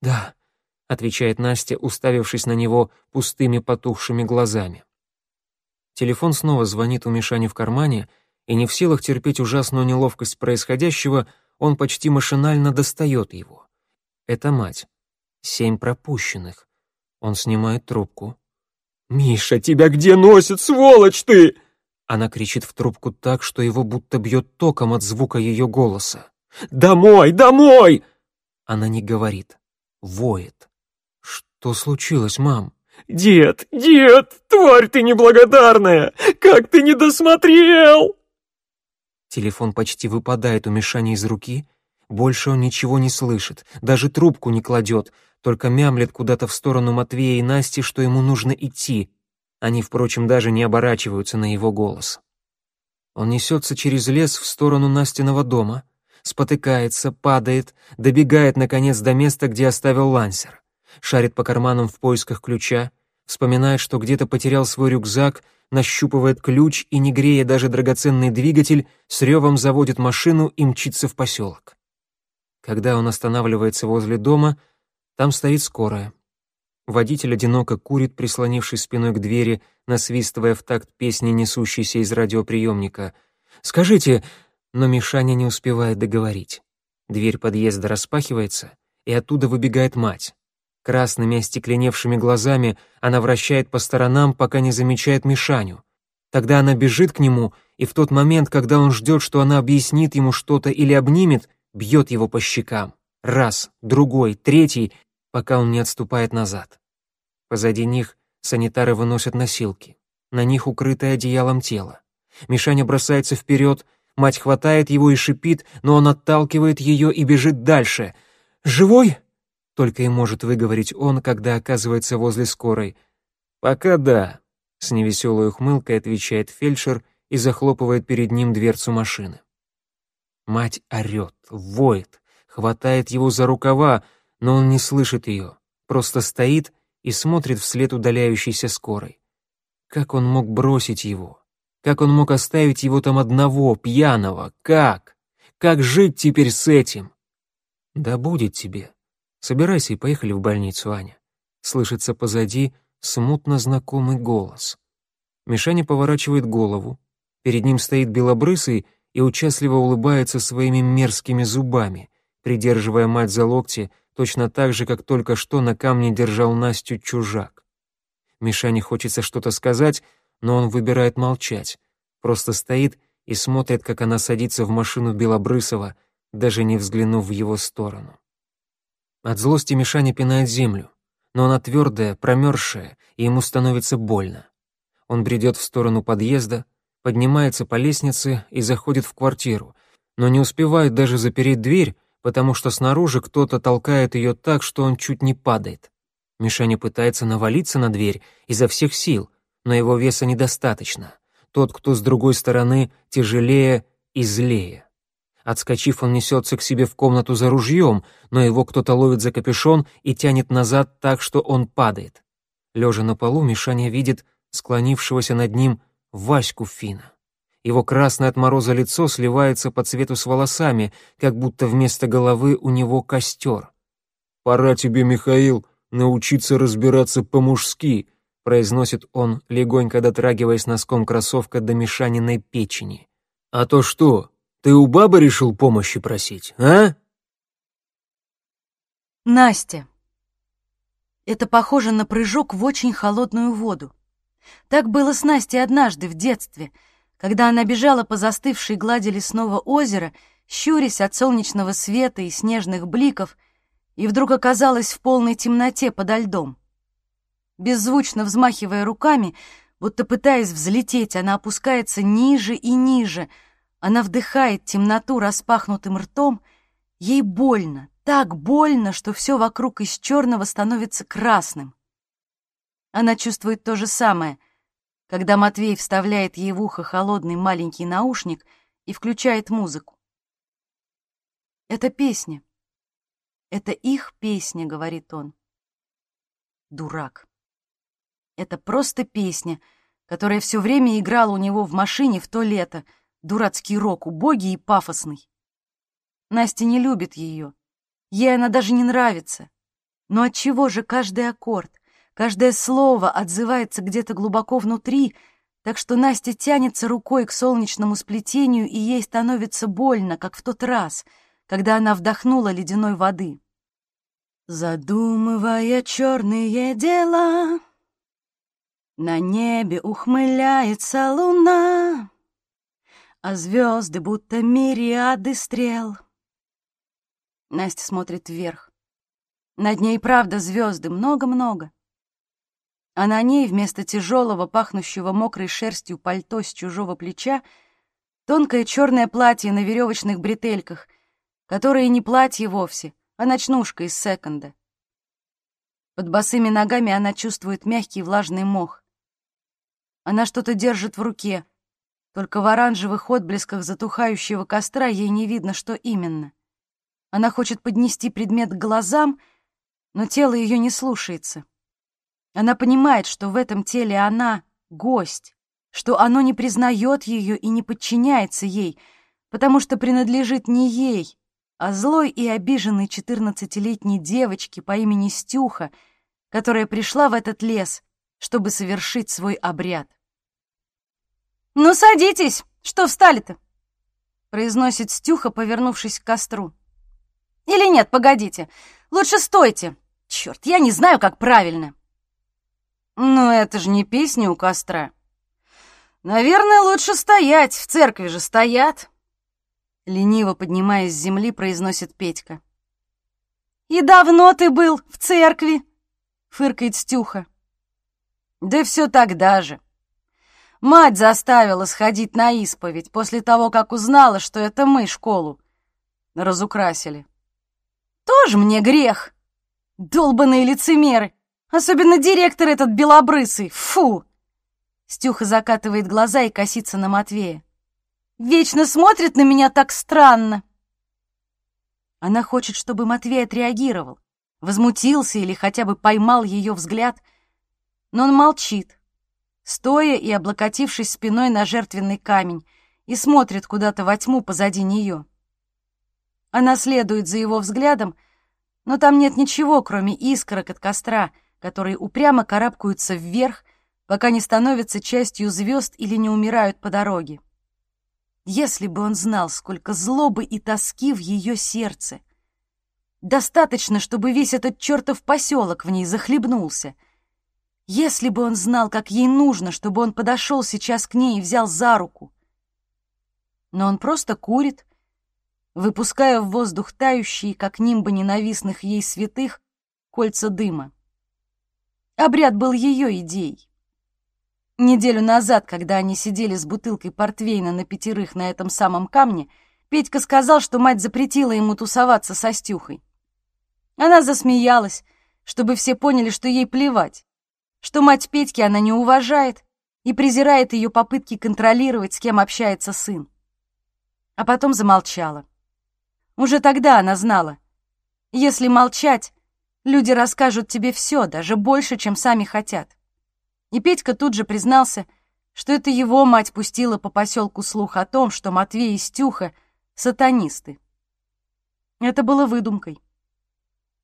Speaker 1: «Да», — отвечает Настя, уставившись на него пустыми потухшими глазами. Телефон снова звонит у Мишани в кармане, и не в силах терпеть ужасную неловкость происходящего, он почти машинально достает его. Это мать. Семь пропущенных. Он снимает трубку.
Speaker 3: «Миша, тебя где носит, сволочь ты?»
Speaker 1: Она кричит в трубку так, что его будто бьет током от звука ее голоса.
Speaker 3: «Домой, домой!»
Speaker 1: Она не говорит, воет. «Что случилось, мам?»
Speaker 3: «Дед, дед, тварь ты неблагодарная! Как ты не досмотрел!»
Speaker 1: Телефон почти выпадает у Мишани из руки. Больше он ничего не слышит, даже трубку не кладет, только мямлет куда-то в сторону Матвея и Насти, что ему нужно идти. Они, впрочем, даже не оборачиваются на его голос. Он несется через лес в сторону Настиного дома, спотыкается, падает, добегает, наконец, до места, где оставил лансер. Шарит по карманам в поисках ключа, вспоминает, что где-то потерял свой рюкзак, нащупывает ключ и, не грея даже драгоценный двигатель, с ревом заводит машину и мчится в поселок. Когда он останавливается возле дома, там стоит скорая. Водитель одиноко курит, прислонившись спиной к двери, насвистывая в такт песни, несущейся из радиоприемника. «Скажите...» Но Мишаня не успевает договорить. Дверь подъезда распахивается, и оттуда выбегает мать. Красными остекленевшими глазами она вращает по сторонам, пока не замечает Мишаню. Тогда она бежит к нему, и в тот момент, когда он ждет, что она объяснит ему что-то или обнимет, бьет его по щекам. Раз, другой, третий, пока он не отступает назад. Позади них санитары выносят носилки. На них укрытое одеялом тело. Мишаня бросается вперед, мать хватает его и шипит, но он отталкивает ее и бежит дальше. «Живой?» — только и может выговорить он, когда оказывается возле скорой. «Пока да», — с невеселой ухмылкой отвечает фельдшер и захлопывает перед ним дверцу машины. Мать орет, воет, хватает его за рукава, но он не слышит ее, просто стоит и смотрит вслед удаляющейся скорой. Как он мог бросить его? Как он мог оставить его там одного, пьяного? Как? Как жить теперь с этим? Да будет тебе. Собирайся и поехали в больницу, Аня. Слышится позади смутно знакомый голос. Мишаня поворачивает голову. Перед ним стоит белобрысый и участливо улыбается своими мерзкими зубами, придерживая мать за локти, точно так же, как только что на камне держал Настю чужак. Мишане хочется что-то сказать, но он выбирает молчать, просто стоит и смотрит, как она садится в машину Белобрысова, даже не взглянув в его сторону. От злости Мишаня пинает землю, но она твердая, промерзшая, и ему становится больно. Он бредет в сторону подъезда, поднимается по лестнице и заходит в квартиру, но не успевает даже запереть дверь, потому что снаружи кто-то толкает ее так, что он чуть не падает. Мишаня пытается навалиться на дверь изо всех сил, но его веса недостаточно. Тот, кто с другой стороны, тяжелее и злее. Отскочив, он несется к себе в комнату за ружьем, но его кто-то ловит за капюшон и тянет назад так, что он падает. Лежа на полу, Мишаня видит склонившегося над ним Ваську Фина. Его красное от мороза лицо сливается по цвету с волосами, как будто вместо головы у него костер.
Speaker 2: «Пора тебе, Михаил, научиться разбираться по-мужски», произносит он, легонько дотрагиваясь носком кроссовка до Мишаниной печени. «А то что, ты у бабы решил помощи просить, а?»
Speaker 4: Настя. Это похоже на прыжок в очень холодную воду. Так было с Настей однажды в детстве — когда она бежала по застывшей глади лесного озера, щурясь от солнечного света и снежных бликов, и вдруг оказалась в полной темноте подо льдом. Беззвучно взмахивая руками, будто пытаясь взлететь, она опускается ниже и ниже. Она вдыхает темноту распахнутым ртом. Ей больно, так больно, что все вокруг из черного становится красным. Она чувствует то же самое — когда Матвей вставляет ей в ухо холодный маленький наушник и включает музыку. «Это песня. Это их песня», — говорит он. Дурак. Это просто песня, которая все время играла у него в машине в то лето. Дурацкий рок, убогий и пафосный. Настя не любит ее. Ей она даже не нравится. Но от чего же каждый аккорд, Каждое слово отзывается где-то глубоко внутри, так что Настя тянется рукой к солнечному сплетению, и ей становится больно, как в тот раз, когда она вдохнула ледяной воды. Задумывая черные дела, на небе ухмыляется луна, а звезды будто мириады стрел. Настя смотрит вверх. Над ней, правда, звезды много-много а на ней вместо тяжелого, пахнущего мокрой шерстью пальто с чужого плеча тонкое черное платье на веревочных бретельках, которое не платье вовсе, а ночнушка из секонда. Под босыми ногами она чувствует мягкий влажный мох. Она что-то держит в руке, только в оранжевых отблесках затухающего костра ей не видно, что именно. Она хочет поднести предмет к глазам, но тело ее не слушается. Она понимает, что в этом теле она — гость, что оно не признает ее и не подчиняется ей, потому что принадлежит не ей, а злой и обиженной четырнадцатилетней девочке по имени Стюха, которая пришла в этот лес, чтобы совершить свой обряд. «Ну, садитесь! Что встали-то?» произносит Стюха, повернувшись к костру. «Или нет, погодите, лучше стойте. Черт, я не знаю, как правильно». «Ну, это же не песня у костра. Наверное, лучше стоять, в церкви же стоят». Лениво поднимаясь с земли, произносит Петька. «И давно ты был в церкви?» — фыркает Стюха. «Да все тогда же. Мать заставила сходить на исповедь после того, как узнала, что это мы школу разукрасили. Тоже мне грех. Долбаные лицемеры. Особенно директор этот белобрысый. Фу! Стюха закатывает глаза и косится на Матвея. Вечно смотрит на меня так странно. Она хочет, чтобы Матвей отреагировал, возмутился или хотя бы поймал ее взгляд, но он молчит стоя и облокотившись спиной на жертвенный камень, и смотрит куда-то во тьму позади нее. Она следует за его взглядом, но там нет ничего, кроме искорок от костра, которые упрямо карабкаются вверх, пока не становятся частью звезд или не умирают по дороге. Если бы он знал, сколько злобы и тоски в ее сердце. Достаточно, чтобы весь этот чертов поселок в ней захлебнулся — если бы он знал, как ей нужно, чтобы он подошел сейчас к ней и взял за руку. Но он просто курит, выпуская в воздух тающие, как нимбы ненавистных ей святых, кольца дыма. Обряд был ее идеей. Неделю назад, когда они сидели с бутылкой портвейна на пятерых на этом самом камне, Петька сказал, что мать запретила ему тусоваться со Стюхой. Она засмеялась, чтобы все поняли, что ей плевать что мать Петьки она не уважает и презирает ее попытки контролировать, с кем общается сын. А потом замолчала. Уже тогда она знала, если молчать, люди расскажут тебе все, даже больше, чем сами хотят. И Петька тут же признался, что это его мать пустила по поселку слух о том, что Матвей и Стюха — сатанисты. Это было выдумкой.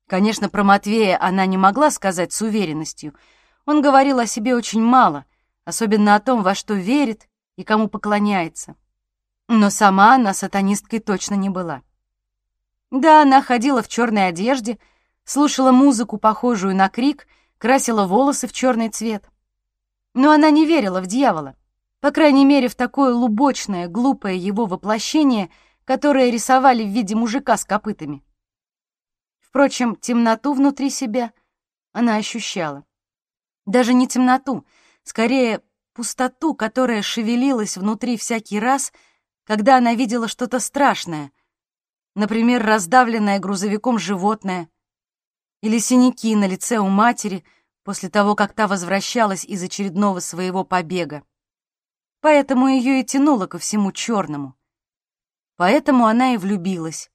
Speaker 4: Конечно, про Матвея она не могла сказать с уверенностью — он говорил о себе очень мало, особенно о том, во что верит и кому поклоняется. Но сама она сатанисткой точно не была. Да, она ходила в черной одежде, слушала музыку, похожую на крик, красила волосы в черный цвет. Но она не верила в дьявола, по крайней мере, в такое лубочное, глупое его воплощение, которое рисовали в виде мужика с копытами. Впрочем, темноту внутри себя она ощущала. Даже не темноту, скорее пустоту, которая шевелилась внутри всякий раз, когда она видела что-то страшное, например, раздавленное грузовиком животное или синяки на лице у матери после того, как та возвращалась из очередного своего побега. Поэтому ее и тянуло ко всему черному. Поэтому она и влюбилась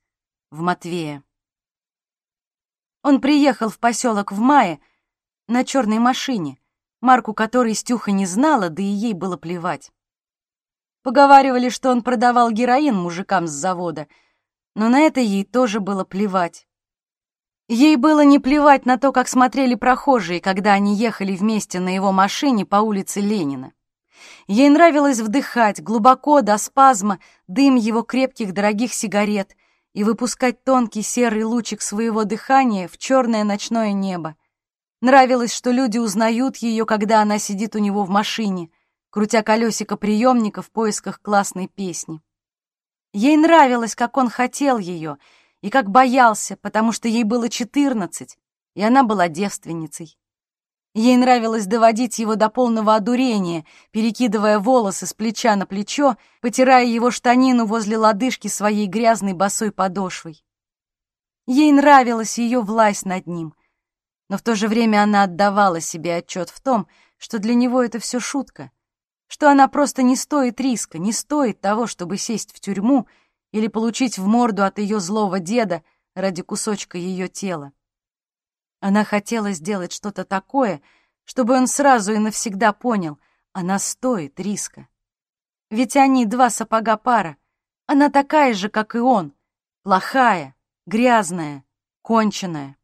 Speaker 4: в Матвея. Он приехал в поселок в мае, на черной машине, марку которой Стюха не знала, да и ей было плевать. Поговаривали, что он продавал героин мужикам с завода, но на это ей тоже было плевать. Ей было не плевать на то, как смотрели прохожие, когда они ехали вместе на его машине по улице Ленина. Ей нравилось вдыхать глубоко до спазма дым его крепких дорогих сигарет и выпускать тонкий серый лучик своего дыхания в черное ночное небо, Нравилось, что люди узнают ее, когда она сидит у него в машине, крутя колесико приемника в поисках классной песни. Ей нравилось, как он хотел ее и как боялся, потому что ей было четырнадцать, и она была девственницей. Ей нравилось доводить его до полного одурения, перекидывая волосы с плеча на плечо, потирая его штанину возле лодыжки своей грязной босой подошвой. Ей нравилась ее власть над ним — но в то же время она отдавала себе отчет в том, что для него это все шутка, что она просто не стоит риска, не стоит того, чтобы сесть в тюрьму или получить в морду от ее злого деда ради кусочка ее тела. Она хотела сделать что-то такое, чтобы он сразу и навсегда понял, она стоит риска. Ведь они два сапога пара, она такая же, как и он, плохая, грязная, конченая.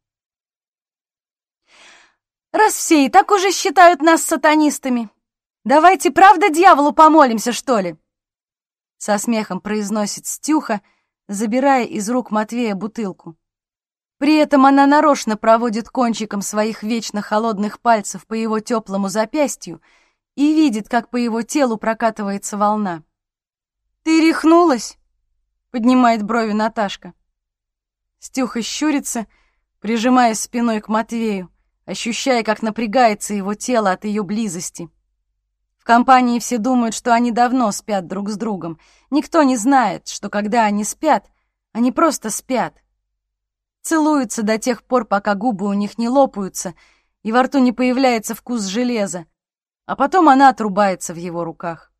Speaker 4: «Раз все и так уже считают нас сатанистами, давайте правда дьяволу помолимся, что ли?» Со смехом произносит Стюха, забирая из рук Матвея бутылку. При этом она нарочно проводит кончиком своих вечно холодных пальцев по его теплому запястью и видит, как по его телу прокатывается волна. «Ты рехнулась?» — поднимает брови Наташка. Стюха щурится, прижимаясь спиной к Матвею, ощущая, как напрягается его тело от ее близости. В компании все думают, что они давно спят друг с другом. Никто не знает, что когда они спят, они просто спят. Целуются до тех пор, пока губы у них не лопаются и во рту не появляется вкус железа, а потом она отрубается в его руках.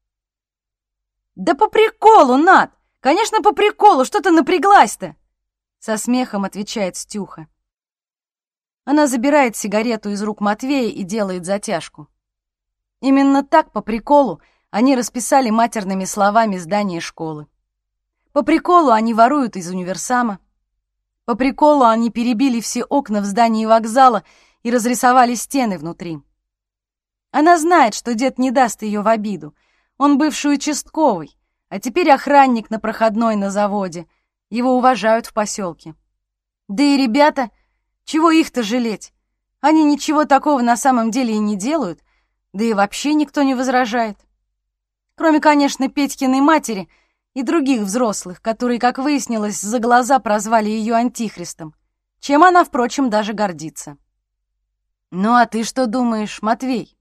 Speaker 4: «Да по приколу, Над! Конечно, по приколу! Что ты напряглась-то?» Со смехом отвечает Стюха. Она забирает сигарету из рук Матвея и делает затяжку. Именно так, по приколу, они расписали матерными словами здание школы. По приколу они воруют из универсама. По приколу они перебили все окна в здании вокзала и разрисовали стены внутри. Она знает, что дед не даст ее в обиду. Он бывший участковый, а теперь охранник на проходной на заводе. Его уважают в поселке. Да и ребята, чего их-то жалеть? Они ничего такого на самом деле и не делают, да и вообще никто не возражает. Кроме, конечно, Петькиной матери и других взрослых, которые, как выяснилось, за глаза прозвали ее антихристом, чем она, впрочем, даже гордится. «Ну а ты что думаешь, Матвей?»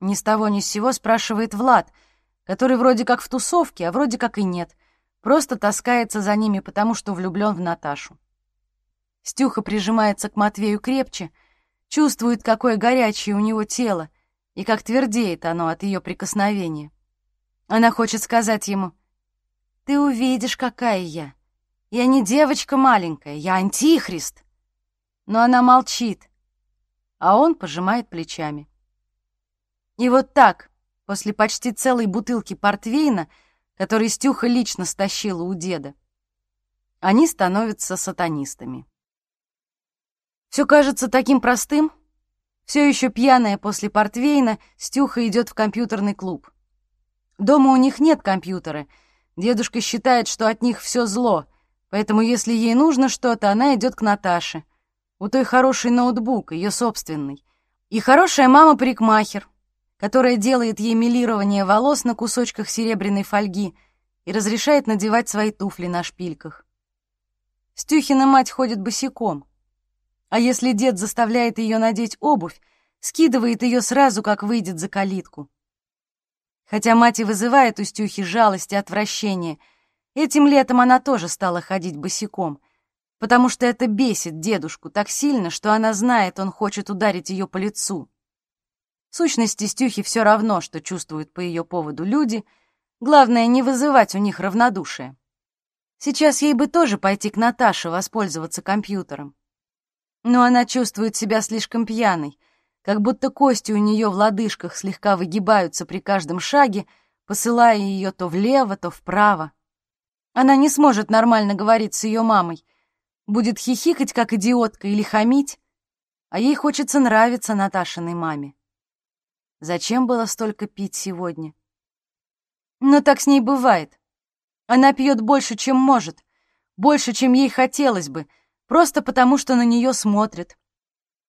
Speaker 4: Ни с того ни с сего спрашивает Влад, который вроде как в тусовке, а вроде как и нет, просто таскается за ними, потому что влюблен в Наташу. Стюха прижимается к Матвею крепче, чувствует, какое горячее у него тело и как твердеет оно от ее прикосновения. Она хочет сказать ему, «Ты увидишь, какая я. Я не девочка маленькая, я антихрист». Но она молчит, а он пожимает плечами. И вот так, после почти целой бутылки портвейна, который Стюха лично стащила у деда, они становятся сатанистами. Все кажется таким простым. Все еще пьяная после портвейна, Стюха идет в компьютерный клуб. Дома у них нет компьютера. Дедушка считает, что от них все зло, поэтому если ей нужно что-то, она идет к Наташе. У той хороший ноутбук, ее собственный. И хорошая мама-парикмахер, которая делает ей милирование волос на кусочках серебряной фольги и разрешает надевать свои туфли на шпильках. Стюхина мать ходит босиком, а если дед заставляет ее надеть обувь, скидывает ее сразу, как выйдет за калитку. Хотя мать и вызывает у Стюхи жалость и отвращение, этим летом она тоже стала ходить босиком, потому что это бесит дедушку так сильно, что она знает, он хочет ударить ее по лицу. В сущности, Стюхе все равно, что чувствуют по ее поводу люди, главное не вызывать у них равнодушие. Сейчас ей бы тоже пойти к Наташе воспользоваться компьютером. Но она чувствует себя слишком пьяной, как будто кости у нее в лодыжках слегка выгибаются при каждом шаге, посылая ее то влево, то вправо. Она не сможет нормально говорить с ее мамой, будет хихикать, как идиотка, или хамить, а ей хочется нравиться Наташиной маме. Зачем было столько пить сегодня? Но так с ней бывает. Она пьет больше, чем может, больше, чем ей хотелось бы, просто потому что на нее смотрят.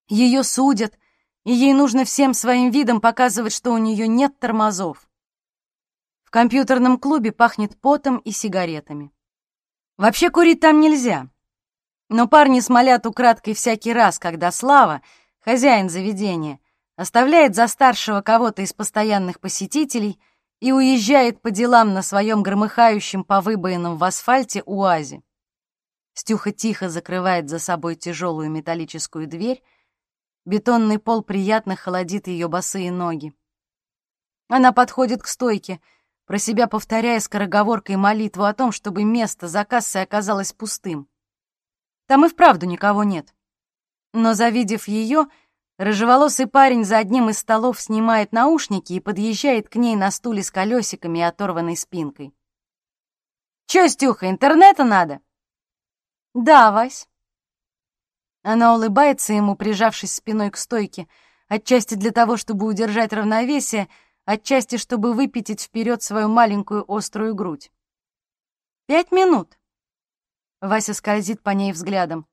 Speaker 4: Ее судят, и ей нужно всем своим видом показывать, что у нее нет тормозов. В компьютерном клубе пахнет потом и сигаретами. Вообще курить там нельзя. Но парни смолят украдкой всякий раз, когда Слава, хозяин заведения, оставляет за старшего кого-то из постоянных посетителей и уезжает по делам на своем громыхающем по выбоинам в асфальте УАЗе. Стюха тихо закрывает за собой тяжелую металлическую дверь, бетонный пол приятно холодит ее босые ноги. Она подходит к стойке, про себя повторяя скороговоркой молитву о том, чтобы место за кассой оказалось пустым. Там и вправду никого нет. Но, завидев ее, рыжеволосый парень за одним из столов снимает наушники и подъезжает к ней на стуле с колесиками и оторванной спинкой. «Чё, Стюха, интернета надо?» «Да, Вась». Она улыбается ему, прижавшись спиной к стойке, отчасти для того, чтобы удержать равновесие, отчасти, чтобы выпятить вперед свою маленькую острую грудь. «Пять минут». Вася скользит по ней взглядом.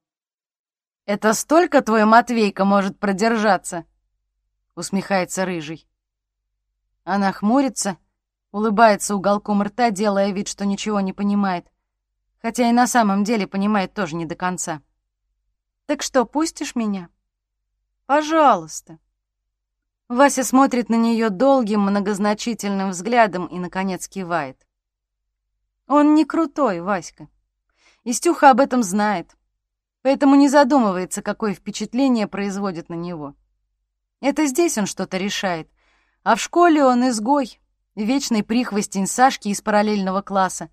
Speaker 4: «Это столько твой Матвейка может продержаться?» Усмехается Рыжий. Она хмурится, улыбается уголком рта, делая вид, что ничего не понимает. Хотя и на самом деле понимает тоже не до конца. «Так что, пустишь меня?» «Пожалуйста». Вася смотрит на нее долгим, многозначительным взглядом и, наконец, кивает. Он не крутой, Васька. И Стюха об этом знает, поэтому не задумывается, какое впечатление производит на него. Это здесь он что-то решает, а в школе он изгой, вечный прихвостень Сашки из параллельного класса,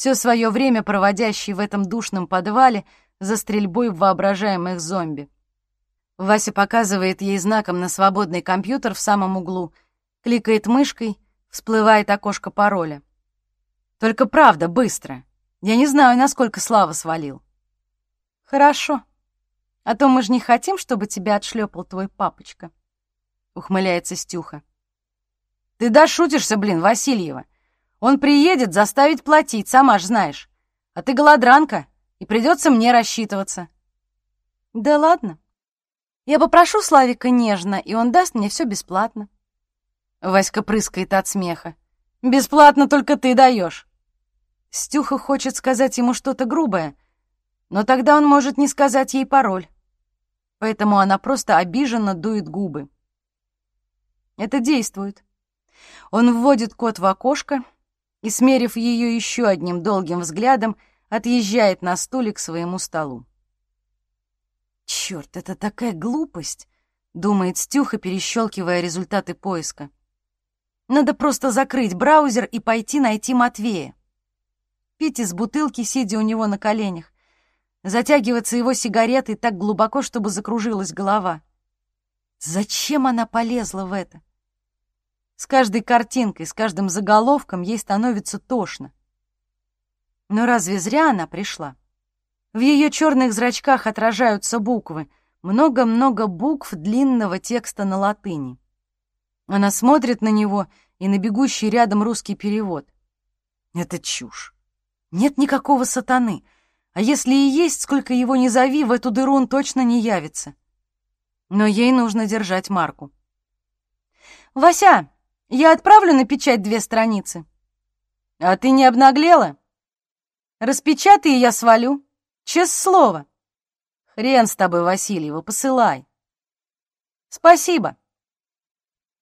Speaker 4: все свое время проводящий в этом душном подвале за стрельбой в воображаемых зомби. Вася показывает ей знаком на свободный компьютер в самом углу, кликает мышкой, всплывает окошко пароля. Только правда, быстро. Я не знаю, насколько Слава свалил. Хорошо. А то мы же не хотим, чтобы тебя отшлепал твой папочка. Ухмыляется Стюха. Ты дошутишься, блин, Васильева. Он приедет заставить платить, сама ж знаешь. А ты голодранка, и придется мне рассчитываться. Да ладно. Я попрошу Славика нежно, и он даст мне все бесплатно. Васька прыскает от смеха. Бесплатно только ты даешь. Стюха хочет сказать ему что-то грубое, но тогда он может не сказать ей пароль. Поэтому она просто обиженно дует губы. Это действует. Он вводит код в окошко и, смерив ее еще одним долгим взглядом, отъезжает на стуле к своему столу. «Черт, это такая глупость!» — думает Стюха, перещелкивая результаты поиска. «Надо просто закрыть браузер и пойти найти Матвея. Пить из бутылки, сидя у него на коленях, затягиваться его сигаретой так глубоко, чтобы закружилась голова. Зачем она полезла в это? С каждой картинкой, с каждым заголовком ей становится тошно. Но разве зря она пришла? В ее черных зрачках отражаются буквы, много-много букв длинного текста на латыни. Она смотрит на него и на бегущий рядом русский перевод. Это чушь. Нет никакого сатаны. А если и есть, сколько его не зови, в эту дыру он точно не явится. Но ей нужно держать марку. «Вася, я отправлю на печать две страницы». «А ты не обнаглела?» «Распечатай, и я свалю». Честное слово. Хрен с тобой, Васильева, посылай. Спасибо.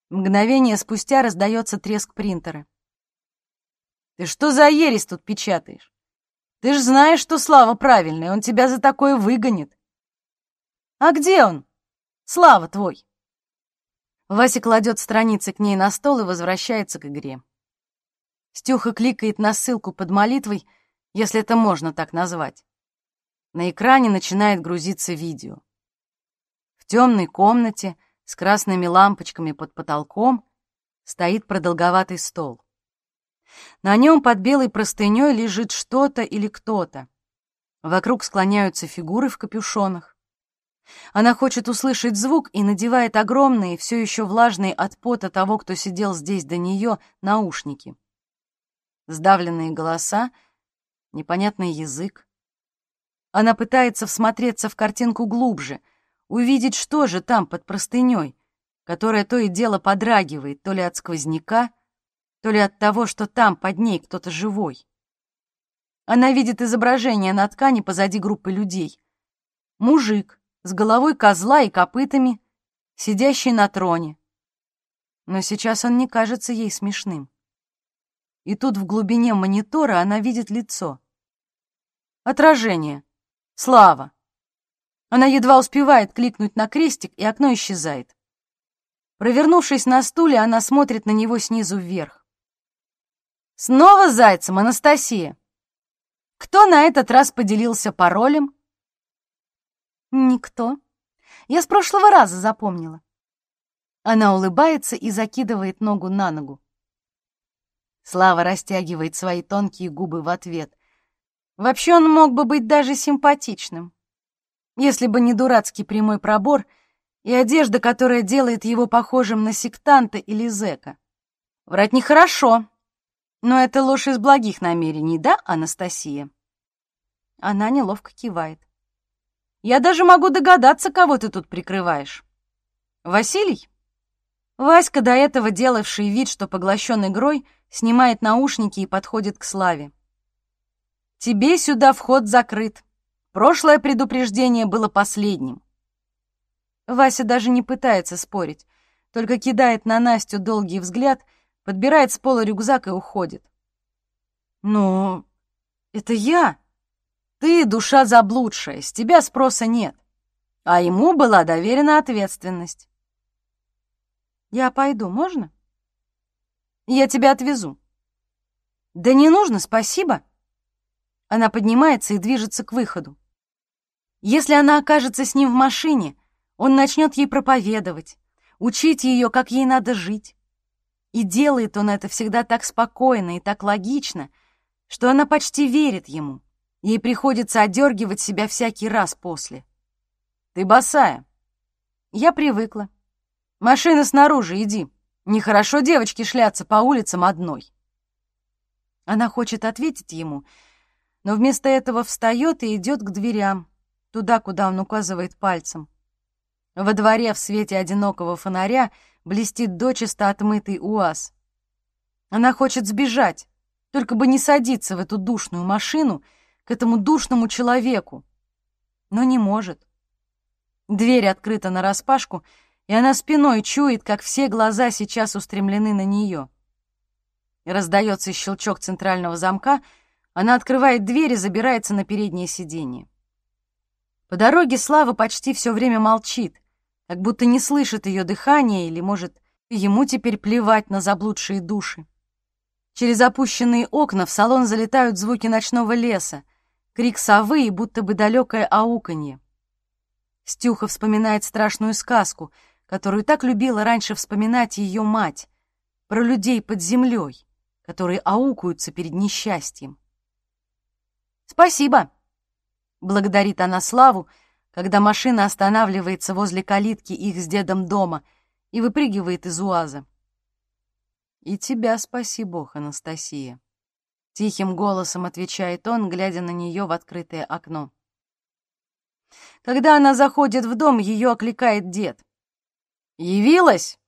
Speaker 4: Мгновение спустя раздается треск принтера. Ты что за ересь тут печатаешь? Ты ж знаешь, что Слава правильный, он тебя за такое выгонит. А где он? Слава твой. Вася кладет страницы к ней на стол и возвращается к игре. Стюха кликает на ссылку под молитвой, если это можно так назвать. На экране начинает грузиться видео. В темной комнате с красными лампочками под потолком стоит продолговатый стол. На нем под белой простыней лежит что-то или кто-то. Вокруг склоняются фигуры в капюшонах. Она хочет услышать звук и надевает огромные, все еще влажные от пота того, кто сидел здесь до нее, наушники. Сдавленные голоса, непонятный язык. Она пытается всмотреться в картинку глубже, увидеть, что же там под простыней, которая то и дело подрагивает то ли от сквозняка, то ли от того, что там под ней кто-то живой. Она видит изображение на ткани позади группы людей. Мужик с головой козла и копытами, сидящий на троне. Но сейчас он не кажется ей смешным. И тут в глубине монитора она видит лицо. Отражение. Слава. Она едва успевает кликнуть на крестик, и окно исчезает. Провернувшись на стуле, она смотрит на него снизу вверх. «Снова зайцем, Анастасия? Кто на этот раз поделился паролем?» «Никто. Я с прошлого раза запомнила». Она улыбается и закидывает ногу на ногу. Слава растягивает свои тонкие губы в ответ. Вообще он мог бы быть даже симпатичным, если бы не дурацкий прямой пробор и одежда, которая делает его похожим на сектанта или зэка. Врать нехорошо, но это ложь из благих намерений, да, Анастасия? Она неловко кивает. Я даже могу догадаться, кого ты тут прикрываешь. Василий? Васька, до этого делавший вид, что поглощен игрой, снимает наушники и подходит к Славе. «Тебе сюда вход закрыт. Прошлое предупреждение было последним». Вася даже не пытается спорить, только кидает на Настю долгий взгляд, подбирает с пола рюкзак и уходит. «Ну, это я. Ты душа заблудшая, с тебя спроса нет. А ему была доверена ответственность. Я пойду, можно? Я тебя отвезу. Да не нужно, спасибо. Она поднимается и движется к выходу. Если она окажется с ним в машине, он начнет ей проповедовать, учить ее, как ей надо жить. И делает он это всегда так спокойно и так логично, что она почти верит ему. Ей приходится одергивать себя всякий раз после. «Ты босая». «Я привыкла», Машина снаружи, иди. Нехорошо девочке шляться по улицам одной. Она хочет ответить ему, но вместо этого встает и идет к дверям, туда, куда он указывает пальцем. Во дворе в свете одинокого фонаря блестит дочисто отмытый УАЗ. Она хочет сбежать, только бы не садиться в эту душную машину к этому душному человеку, но не может. Дверь открыта нараспашку, и она спиной чует, как все глаза сейчас устремлены на нее. Раздается щелчок центрального замка, она открывает дверь и забирается на переднее сиденье. По дороге Слава почти все время молчит, как будто не слышит ее дыхания или, может, ему теперь плевать на заблудшие души. Через опущенные окна в салон залетают звуки ночного леса, крик совы и будто бы далекое ауканье. Стюха вспоминает страшную сказку — которую так любила раньше вспоминать ее мать, про людей под землей, которые аукаются перед несчастьем. «Спасибо!» — благодарит она Славу, когда машина останавливается возле калитки их с дедом дома и выпрыгивает из УАЗа. «И тебя спаси Бог, Анастасия!» — тихим голосом отвечает он, глядя на нее в открытое окно. Когда она заходит в дом, ее окликает дед. «Явилась?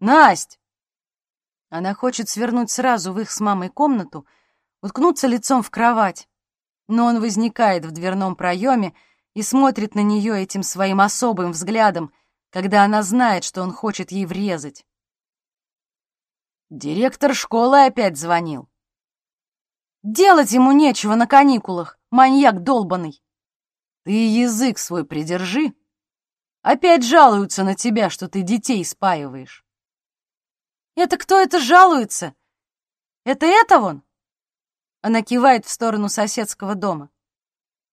Speaker 4: Насть!» Она хочет свернуть сразу в их с мамой комнату, уткнуться лицом в кровать, но он возникает в дверном проеме и смотрит на нее этим своим особым взглядом, когда она знает, что он хочет ей врезать. Директор школы опять звонил. Делать ему нечего на каникулах, маньяк долбанный. Ты язык свой придержи, Опять жалуются на тебя, что ты детей спаиваешь. Это кто это жалуется? Это это вон? Она кивает в сторону соседского дома.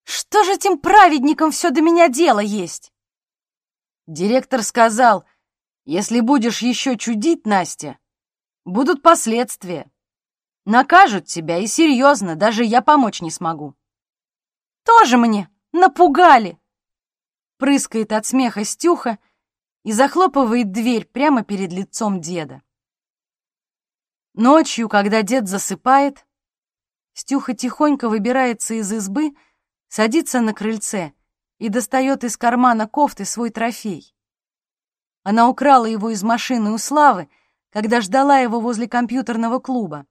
Speaker 4: Что же этим праведникам все до меня дело есть? Директор сказал, если будешь еще чудить, Настя, будут последствия. Накажут тебя, и серьезно, даже я помочь не смогу. Тоже мне напугали прыскает от смеха Стюха и захлопывает дверь прямо перед лицом деда. Ночью, когда дед засыпает, Стюха тихонько выбирается из избы, садится на крыльце и достает из кармана кофты свой трофей. Она украла его из машины у Славы, когда ждала его возле компьютерного клуба.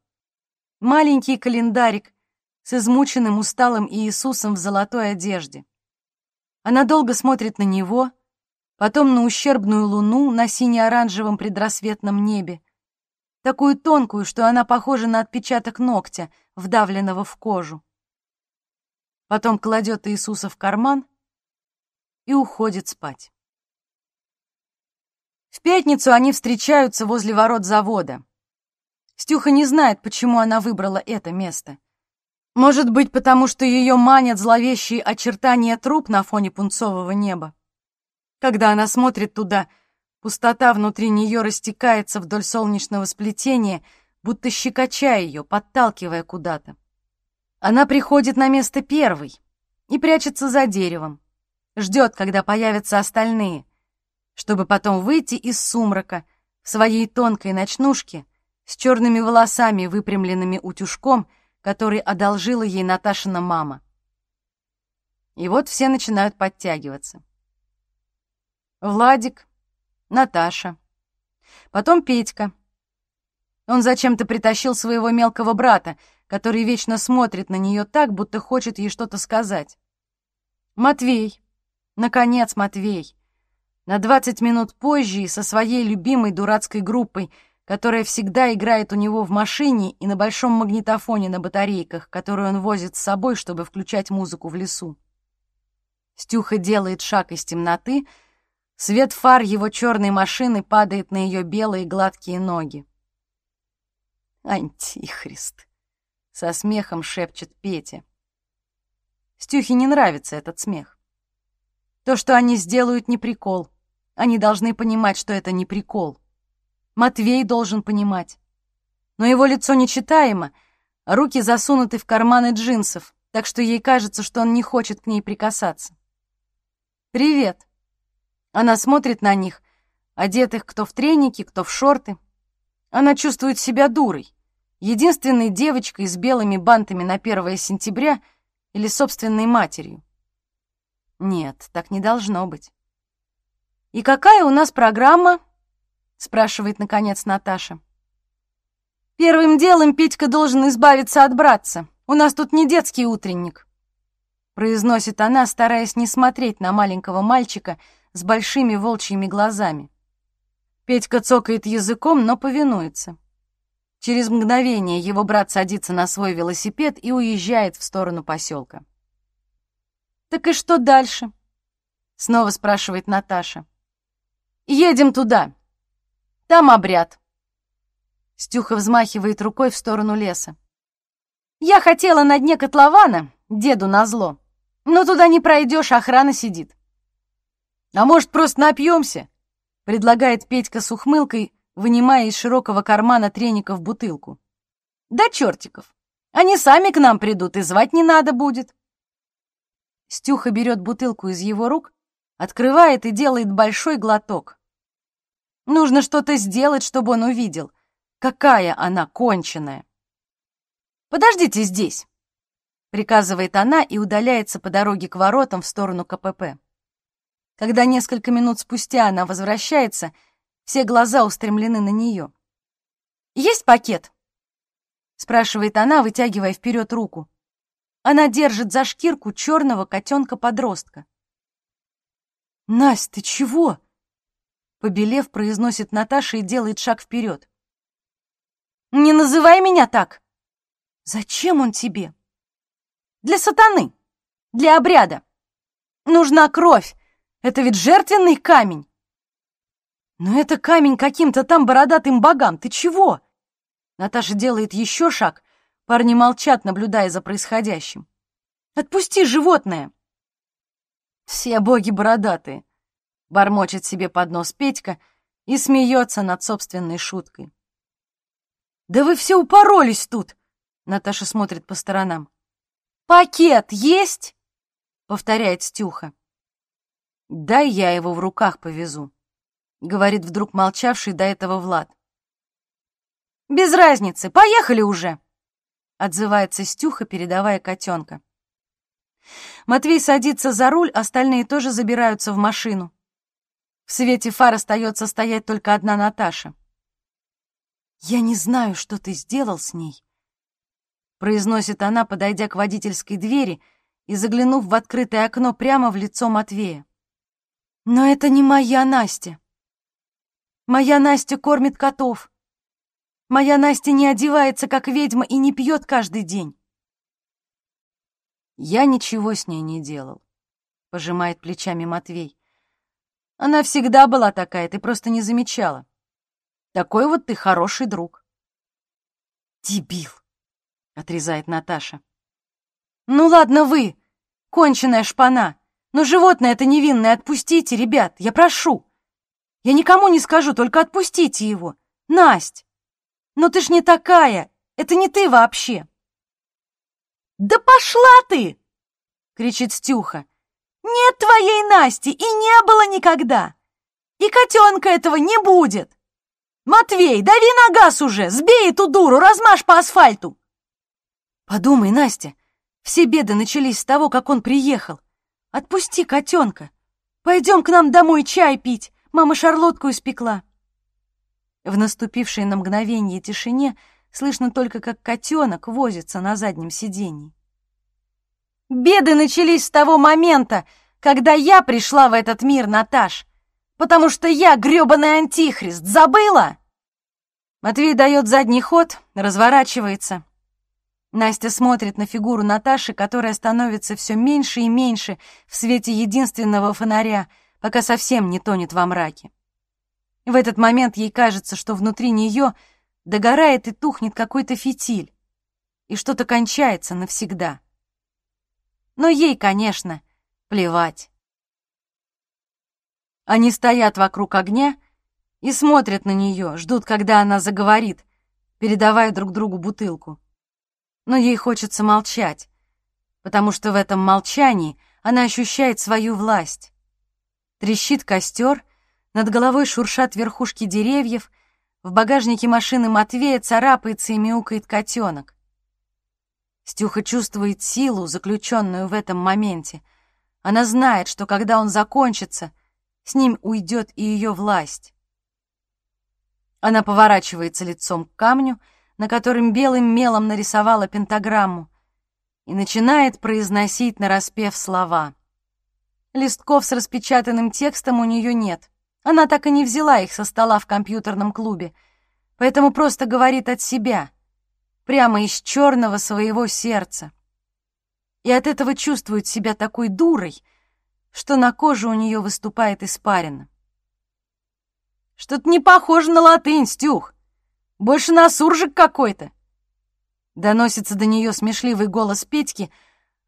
Speaker 4: Маленький календарик с измученным усталым Иисусом в золотой одежде. Она долго смотрит на него, потом на ущербную луну на сине-оранжевом предрассветном небе, такую тонкую, что она похожа на отпечаток ногтя, вдавленного в кожу. Потом кладет Иисуса в карман и уходит спать. В пятницу они встречаются возле ворот завода. Стюха не знает, почему она выбрала это место. Может быть, потому что ее манят зловещие очертания труп на фоне пунцового неба. Когда она смотрит туда, пустота внутри нее растекается вдоль солнечного сплетения, будто щекоча ее, подталкивая куда-то. Она приходит на место первой и прячется за деревом, ждет, когда появятся остальные, чтобы потом выйти из сумрака в своей тонкой ночнушке с черными волосами, выпрямленными утюжком, который одолжила ей Наташина мама. И вот все начинают подтягиваться. Владик, Наташа, потом Петька. Он зачем-то притащил своего мелкого брата, который вечно смотрит на нее так, будто хочет ей что-то сказать. Матвей. Наконец, Матвей. На 20 минут позже и со своей любимой дурацкой группой, которая всегда играет у него в машине и на большом магнитофоне на батарейках, которую он возит с собой, чтобы включать музыку в лесу. Стюха делает шаг из темноты, свет фар его черной машины падает на ее белые гладкие ноги. «Антихрист!» — со смехом шепчет Петя. Стюхе не нравится этот смех. То, что они сделают, не прикол — они должны понимать, что это не прикол. Матвей должен понимать. Но его лицо нечитаемо, руки засунуты в карманы джинсов, так что ей кажется, что он не хочет к ней прикасаться. «Привет!» Она смотрит на них, одетых кто в треники, кто в шорты. Она чувствует себя дурой, единственной девочкой с белыми бантами на 1 сентября или собственной матерью. Нет, так не должно быть. «И какая у нас программа?» — спрашивает, наконец, Наташа. «Первым делом Петька должен избавиться от братца. У нас тут не детский утренник», — произносит она, стараясь не смотреть на маленького мальчика с большими волчьими глазами. Петька цокает языком, но повинуется. Через мгновение его брат садится на свой велосипед и уезжает в сторону поселка. «Так и что дальше?» — снова спрашивает Наташа. Едем туда. Там обряд. Стюха взмахивает рукой в сторону леса. Я хотела на дне котлована, деду назло. Но туда не пройдешь, охрана сидит. А может, просто напьемся? Предлагает Петька с ухмылкой, вынимая из широкого кармана треников бутылку. Да чертиков. Они сами к нам придут, и звать не надо будет. Стюха берет бутылку из его рук, открывает и делает большой глоток. Нужно что-то сделать, чтобы он увидел. Какая она конченая. «Подождите здесь», — приказывает она и удаляется по дороге к воротам в сторону КПП. Когда несколько минут спустя она возвращается, все глаза устремлены на нее. «Есть пакет?» — спрашивает она, вытягивая вперед руку. Она держит за шкирку черного котенка-подростка. «Настя, ты чего?» Побелев, произносит Наташа и делает шаг вперед. «Не называй меня так!» «Зачем он тебе?» «Для сатаны, для обряда. Нужна кровь, это ведь жертвенный камень!» «Но это камень каким-то там бородатым богам, ты чего?» Наташа делает еще шаг, парни молчат, наблюдая за происходящим. «Отпусти животное!» «Все боги бородатые», Бормочет себе под нос Петька и смеется над собственной шуткой. «Да вы все упоролись тут!» Наташа смотрит по сторонам. «Пакет есть?» — повторяет Стюха. «Дай я его в руках повезу», — говорит вдруг молчавший до этого Влад. «Без разницы, поехали уже!» — отзывается Стюха, передавая котенка. Матвей садится за руль, остальные тоже забираются в машину. В свете фар остается стоять только одна Наташа. «Я не знаю, что ты сделал с ней», — произносит она, подойдя к водительской двери и заглянув в открытое окно прямо в лицо Матвея. «Но это не моя Настя. Моя Настя кормит котов. Моя Настя не одевается, как ведьма, и не пьет каждый день». «Я ничего с ней не делал», — пожимает плечами Матвей. Она всегда была такая, ты просто не замечала. Такой вот ты хороший друг. Дебил, отрезает Наташа. Ну ладно вы, конченая шпана. Но животное это невинное отпустите, ребят, я прошу. Я никому не скажу, только отпустите его. Насть! Но ты ж не такая, это не ты вообще. Да пошла ты! кричит Стюха. Нет твоей Насти и не было никогда. И котенка этого не будет. Матвей, дави на газ уже, сбей эту дуру, размажь по асфальту. Подумай, Настя, все беды начались с того, как он приехал. Отпусти котенка. Пойдем к нам домой чай пить. Мама шарлотку испекла. В наступившей на мгновение тишине слышно только, как котенок возится на заднем сиденье. Беды начались с того момента, когда я пришла в этот мир, Наташ, потому что я грёбаный антихрист, забыла? Матвей дает задний ход, разворачивается. Настя смотрит на фигуру Наташи, которая становится все меньше и меньше в свете единственного фонаря, пока совсем не тонет во мраке. В этот момент ей кажется, что внутри нее догорает и тухнет какой-то фитиль, и что-то кончается навсегда. Но ей, конечно, плевать. Они стоят вокруг огня и смотрят на нее, ждут, когда она заговорит, передавая друг другу бутылку. Но ей хочется молчать, потому что в этом молчании она ощущает свою власть. Трещит костер, над головой шуршат верхушки деревьев, в багажнике машины Матвея царапается и мяукает котенок. Стюха чувствует силу, заключенную в этом моменте. Она знает, что когда он закончится, с ним уйдет и ее власть. Она поворачивается лицом к камню, на котором белым мелом нарисовала пентаграмму, и начинает произносить нараспев слова. Листков с распечатанным текстом у нее нет. Она так и не взяла их со стола в компьютерном клубе, поэтому просто говорит от себя — прямо из черного своего сердца. И от этого чувствует себя такой дурой, что на коже у нее выступает испарина. Что-то не похоже на латынь, Стюх. Больше на суржик какой-то. Доносится до нее смешливый голос Петьки,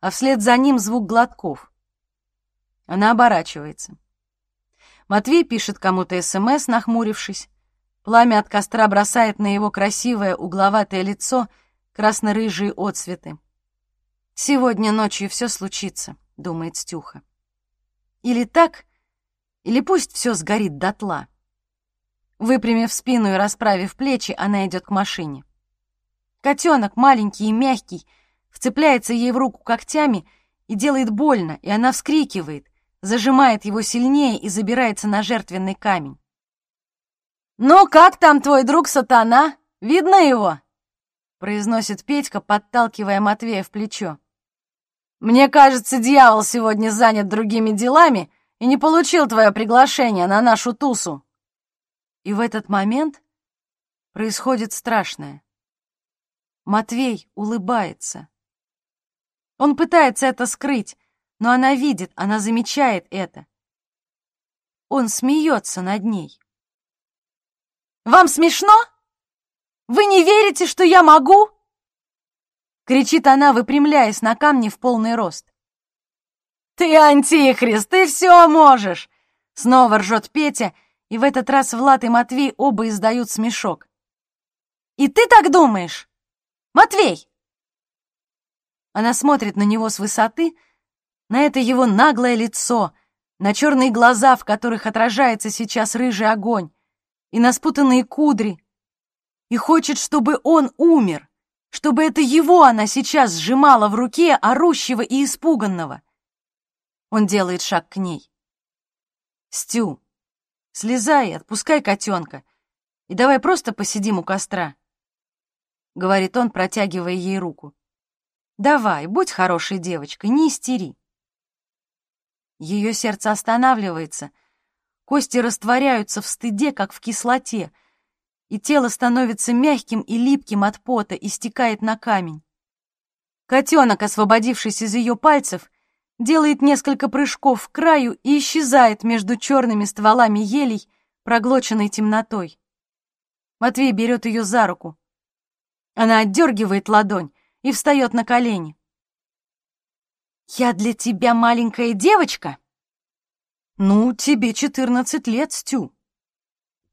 Speaker 4: а вслед за ним звук глотков. Она оборачивается. Матвей пишет кому-то СМС, нахмурившись. Пламя от костра бросает на его красивое угловатое лицо красно-рыжие отцветы. «Сегодня ночью все случится», — думает Стюха. «Или так, или пусть все сгорит дотла». Выпрямив спину и расправив плечи, она идет к машине. Котенок, маленький и мягкий, вцепляется ей в руку когтями и делает больно, и она вскрикивает, зажимает его сильнее и забирается на жертвенный камень. «Ну, как там твой друг сатана? Видно его?» произносит Петька, подталкивая Матвея в плечо. «Мне кажется, дьявол сегодня занят другими делами и не получил твое приглашение на нашу тусу». И в этот момент происходит страшное. Матвей улыбается. Он пытается это скрыть, но она видит, она замечает это. Он смеется над ней. Вам смешно? Вы не верите, что я могу?» Кричит она, выпрямляясь на камне в полный рост. «Ты антихрист, ты все можешь!» Снова ржет Петя, и в этот раз Влад и Матвей оба издают смешок. «И ты так думаешь? Матвей!» Она смотрит на него с высоты, на это его наглое лицо, на черные глаза, в которых отражается сейчас рыжий огонь, и на спутанные кудри, и хочет, чтобы он умер, чтобы это его она сейчас сжимала в руке, орущего и испуганного. Он делает шаг к ней. «Стю, слезай, отпускай котенка, и давай просто посидим у костра», — говорит он, протягивая ей руку. «Давай, будь хорошей девочкой, не истери». Ее сердце останавливается, Кости растворяются в стыде, как в кислоте, и тело становится мягким и липким от пота и стекает на камень. Котенок, освободившись из ее пальцев, делает несколько прыжков к краю и исчезает между черными стволами елей, проглоченной темнотой. Матвей берет ее за руку. Она отдергивает ладонь и встает на колени. «Я для тебя маленькая девочка?» «Ну, тебе четырнадцать лет, Стю».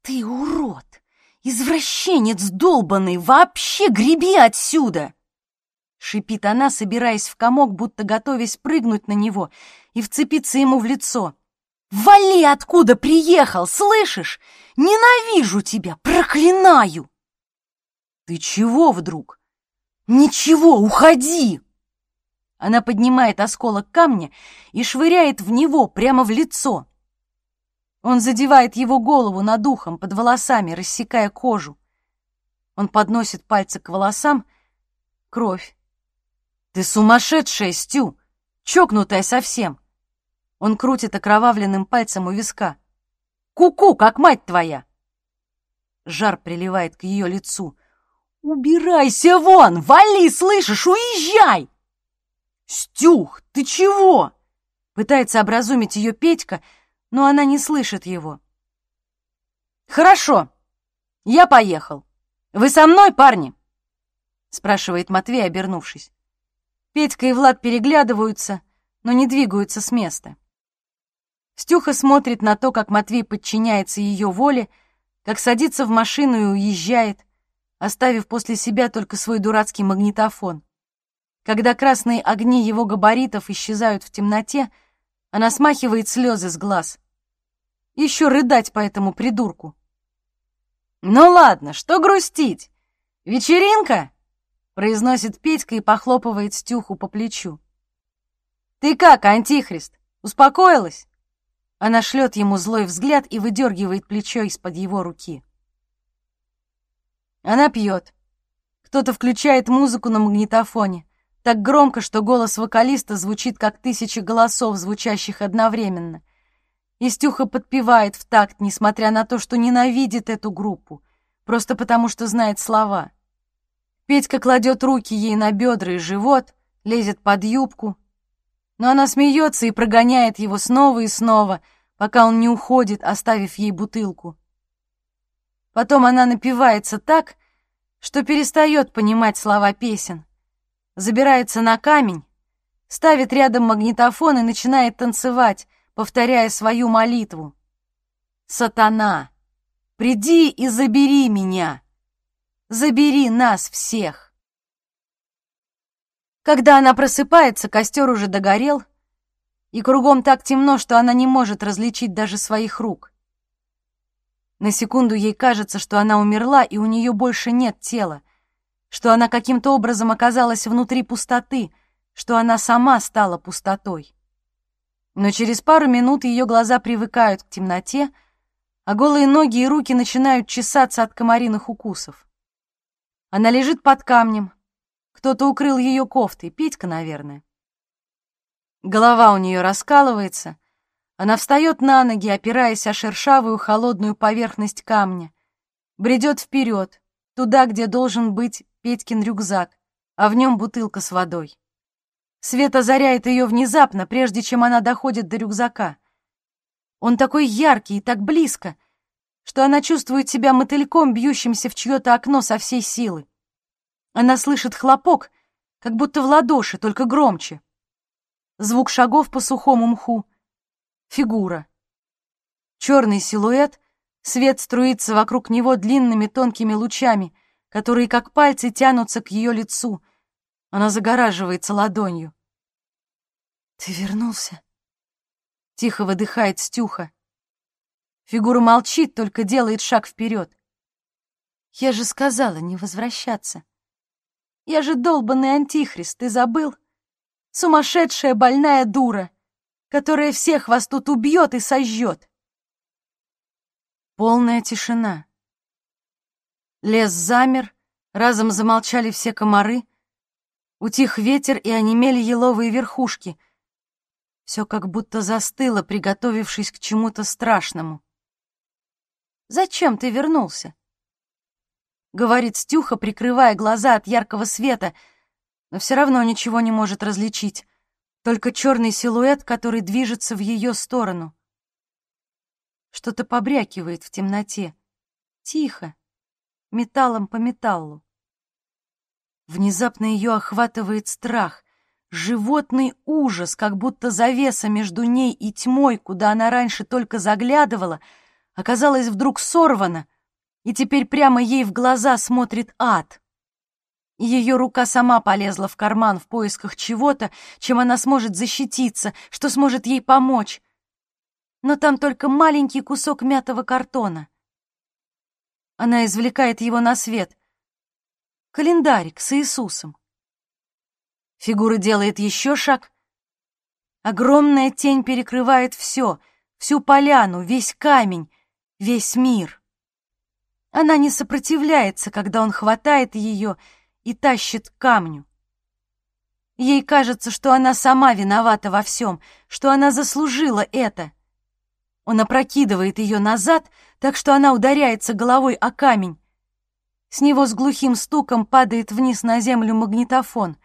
Speaker 4: «Ты урод! Извращенец долбанный! Вообще греби отсюда!» Шипит она, собираясь в комок, будто готовясь прыгнуть на него и вцепиться ему в лицо. «Вали, откуда приехал, слышишь? Ненавижу тебя, проклинаю!» «Ты чего вдруг?» «Ничего, уходи!» Она поднимает осколок камня и швыряет в него прямо в лицо. Он задевает его голову над ухом, под волосами, рассекая кожу. Он подносит пальцы к волосам. Кровь. «Ты сумасшедшая, Стю! Чокнутая совсем!» Он крутит окровавленным пальцем у виска. «Ку-ку, как мать твоя!» Жар приливает к ее лицу. «Убирайся вон! Вали, слышишь? Уезжай!» «Стюх, ты чего?» Пытается образумить ее Петька, но она не слышит его. «Хорошо, я поехал. Вы со мной, парни?» спрашивает Матвей, обернувшись. Петька и Влад переглядываются, но не двигаются с места. Стюха смотрит на то, как Матвей подчиняется ее воле, как садится в машину и уезжает, оставив после себя только свой дурацкий магнитофон. Когда красные огни его габаритов исчезают в темноте, она смахивает слезы с глаз. Еще рыдать по этому придурку. «Ну ладно, что грустить? Вечеринка?» произносит Петька и похлопывает Стюху по плечу. «Ты как, Антихрист, успокоилась?» Она шлет ему злой взгляд и выдергивает плечо из-под его руки. Она пьет. Кто-то включает музыку на магнитофоне, так громко, что голос вокалиста звучит как тысячи голосов, звучащих одновременно. И Стюха подпевает в такт, несмотря на то, что ненавидит эту группу, просто потому что знает слова — Петька кладет руки ей на бедра и живот, лезет под юбку, но она смеется и прогоняет его снова и снова, пока он не уходит, оставив ей бутылку. Потом она напивается так, что перестает понимать слова песен, забирается на камень, ставит рядом магнитофон и начинает танцевать, повторяя свою молитву. «Сатана, приди и забери меня!» Забери нас всех!» Когда она просыпается, костер уже догорел, и кругом так темно, что она не может различить даже своих рук. На секунду ей кажется, что она умерла, и у нее больше нет тела, что она каким-то образом оказалась внутри пустоты, что она сама стала пустотой. Но через пару минут ее глаза привыкают к темноте, а голые ноги и руки начинают чесаться от комариных укусов. Она лежит под камнем. Кто-то укрыл ее кофтой, Петька, наверное. Голова у нее раскалывается. Она встает на ноги, опираясь о шершавую холодную поверхность камня. Бредет вперед, туда, где должен быть Петькин рюкзак, а в нем бутылка с водой. Свет озаряет ее внезапно, прежде чем она доходит до рюкзака. Он такой яркий и так близко — что она чувствует себя мотыльком, бьющимся в чье-то окно со всей силы. Она слышит хлопок, как будто в ладоши, только громче. Звук шагов по сухому мху. Фигура. Черный силуэт, свет струится вокруг него длинными тонкими лучами, которые, как пальцы, тянутся к ее лицу. Она загораживается ладонью. «Ты вернулся?» Тихо выдыхает Стюха. Фигура молчит, только делает шаг вперед. Я же сказала не возвращаться. Я же долбанный антихрист, ты забыл? Сумасшедшая больная дура, которая всех вас тут убьет и сожжет. Полная тишина. Лес замер, разом замолчали все комары, утих ветер и онемели еловые верхушки. Все как будто застыло, приготовившись к чему-то страшному. Зачем ты вернулся?» Говорит Стюха, прикрывая глаза от яркого света, но все равно ничего не может различить. Только черный силуэт, который движется в ее сторону. Что-то побрякивает в темноте. Тихо, металлом по металлу. Внезапно ее охватывает страх, животный ужас, как будто завеса между ней и тьмой, куда она раньше только заглядывала, оказалась вдруг сорвана, и теперь прямо ей в глаза смотрит ад. Ее рука сама полезла в карман в поисках чего-то, чем она сможет защититься, что сможет ей помочь. Но там только маленький кусок мятого картона. Она извлекает его на свет. Календарик с Иисусом. Фигура делает еще шаг. Огромная тень перекрывает все, всю поляну, весь камень, весь мир. Она не сопротивляется, когда он хватает ее и тащит к камню. Ей кажется, что она сама виновата во всем, что она заслужила это. Он опрокидывает ее назад, так что она ударяется головой о камень. С него с глухим стуком падает вниз на землю магнитофон.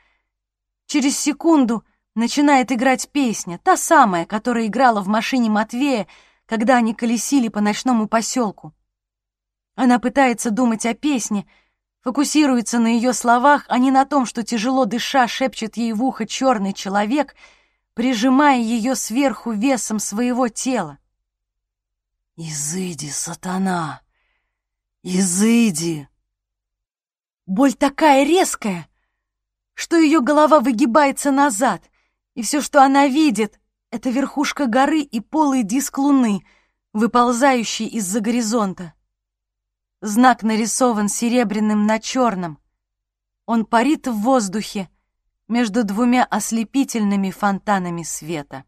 Speaker 4: Через секунду начинает играть песня, та самая, которая играла в машине Матвея, когда они колесили по ночному поселку. Она пытается думать о песне, фокусируется на ее словах, а не на том, что тяжело дыша шепчет ей в ухо черный человек, прижимая ее сверху весом своего тела. «Изыди, сатана! Изыди!» Боль такая резкая, что ее голова выгибается назад, и все, что она видит, — это верхушка горы и полый диск луны, выползающий из-за горизонта. Знак нарисован серебряным на черном. Он парит в воздухе между двумя ослепительными фонтанами света.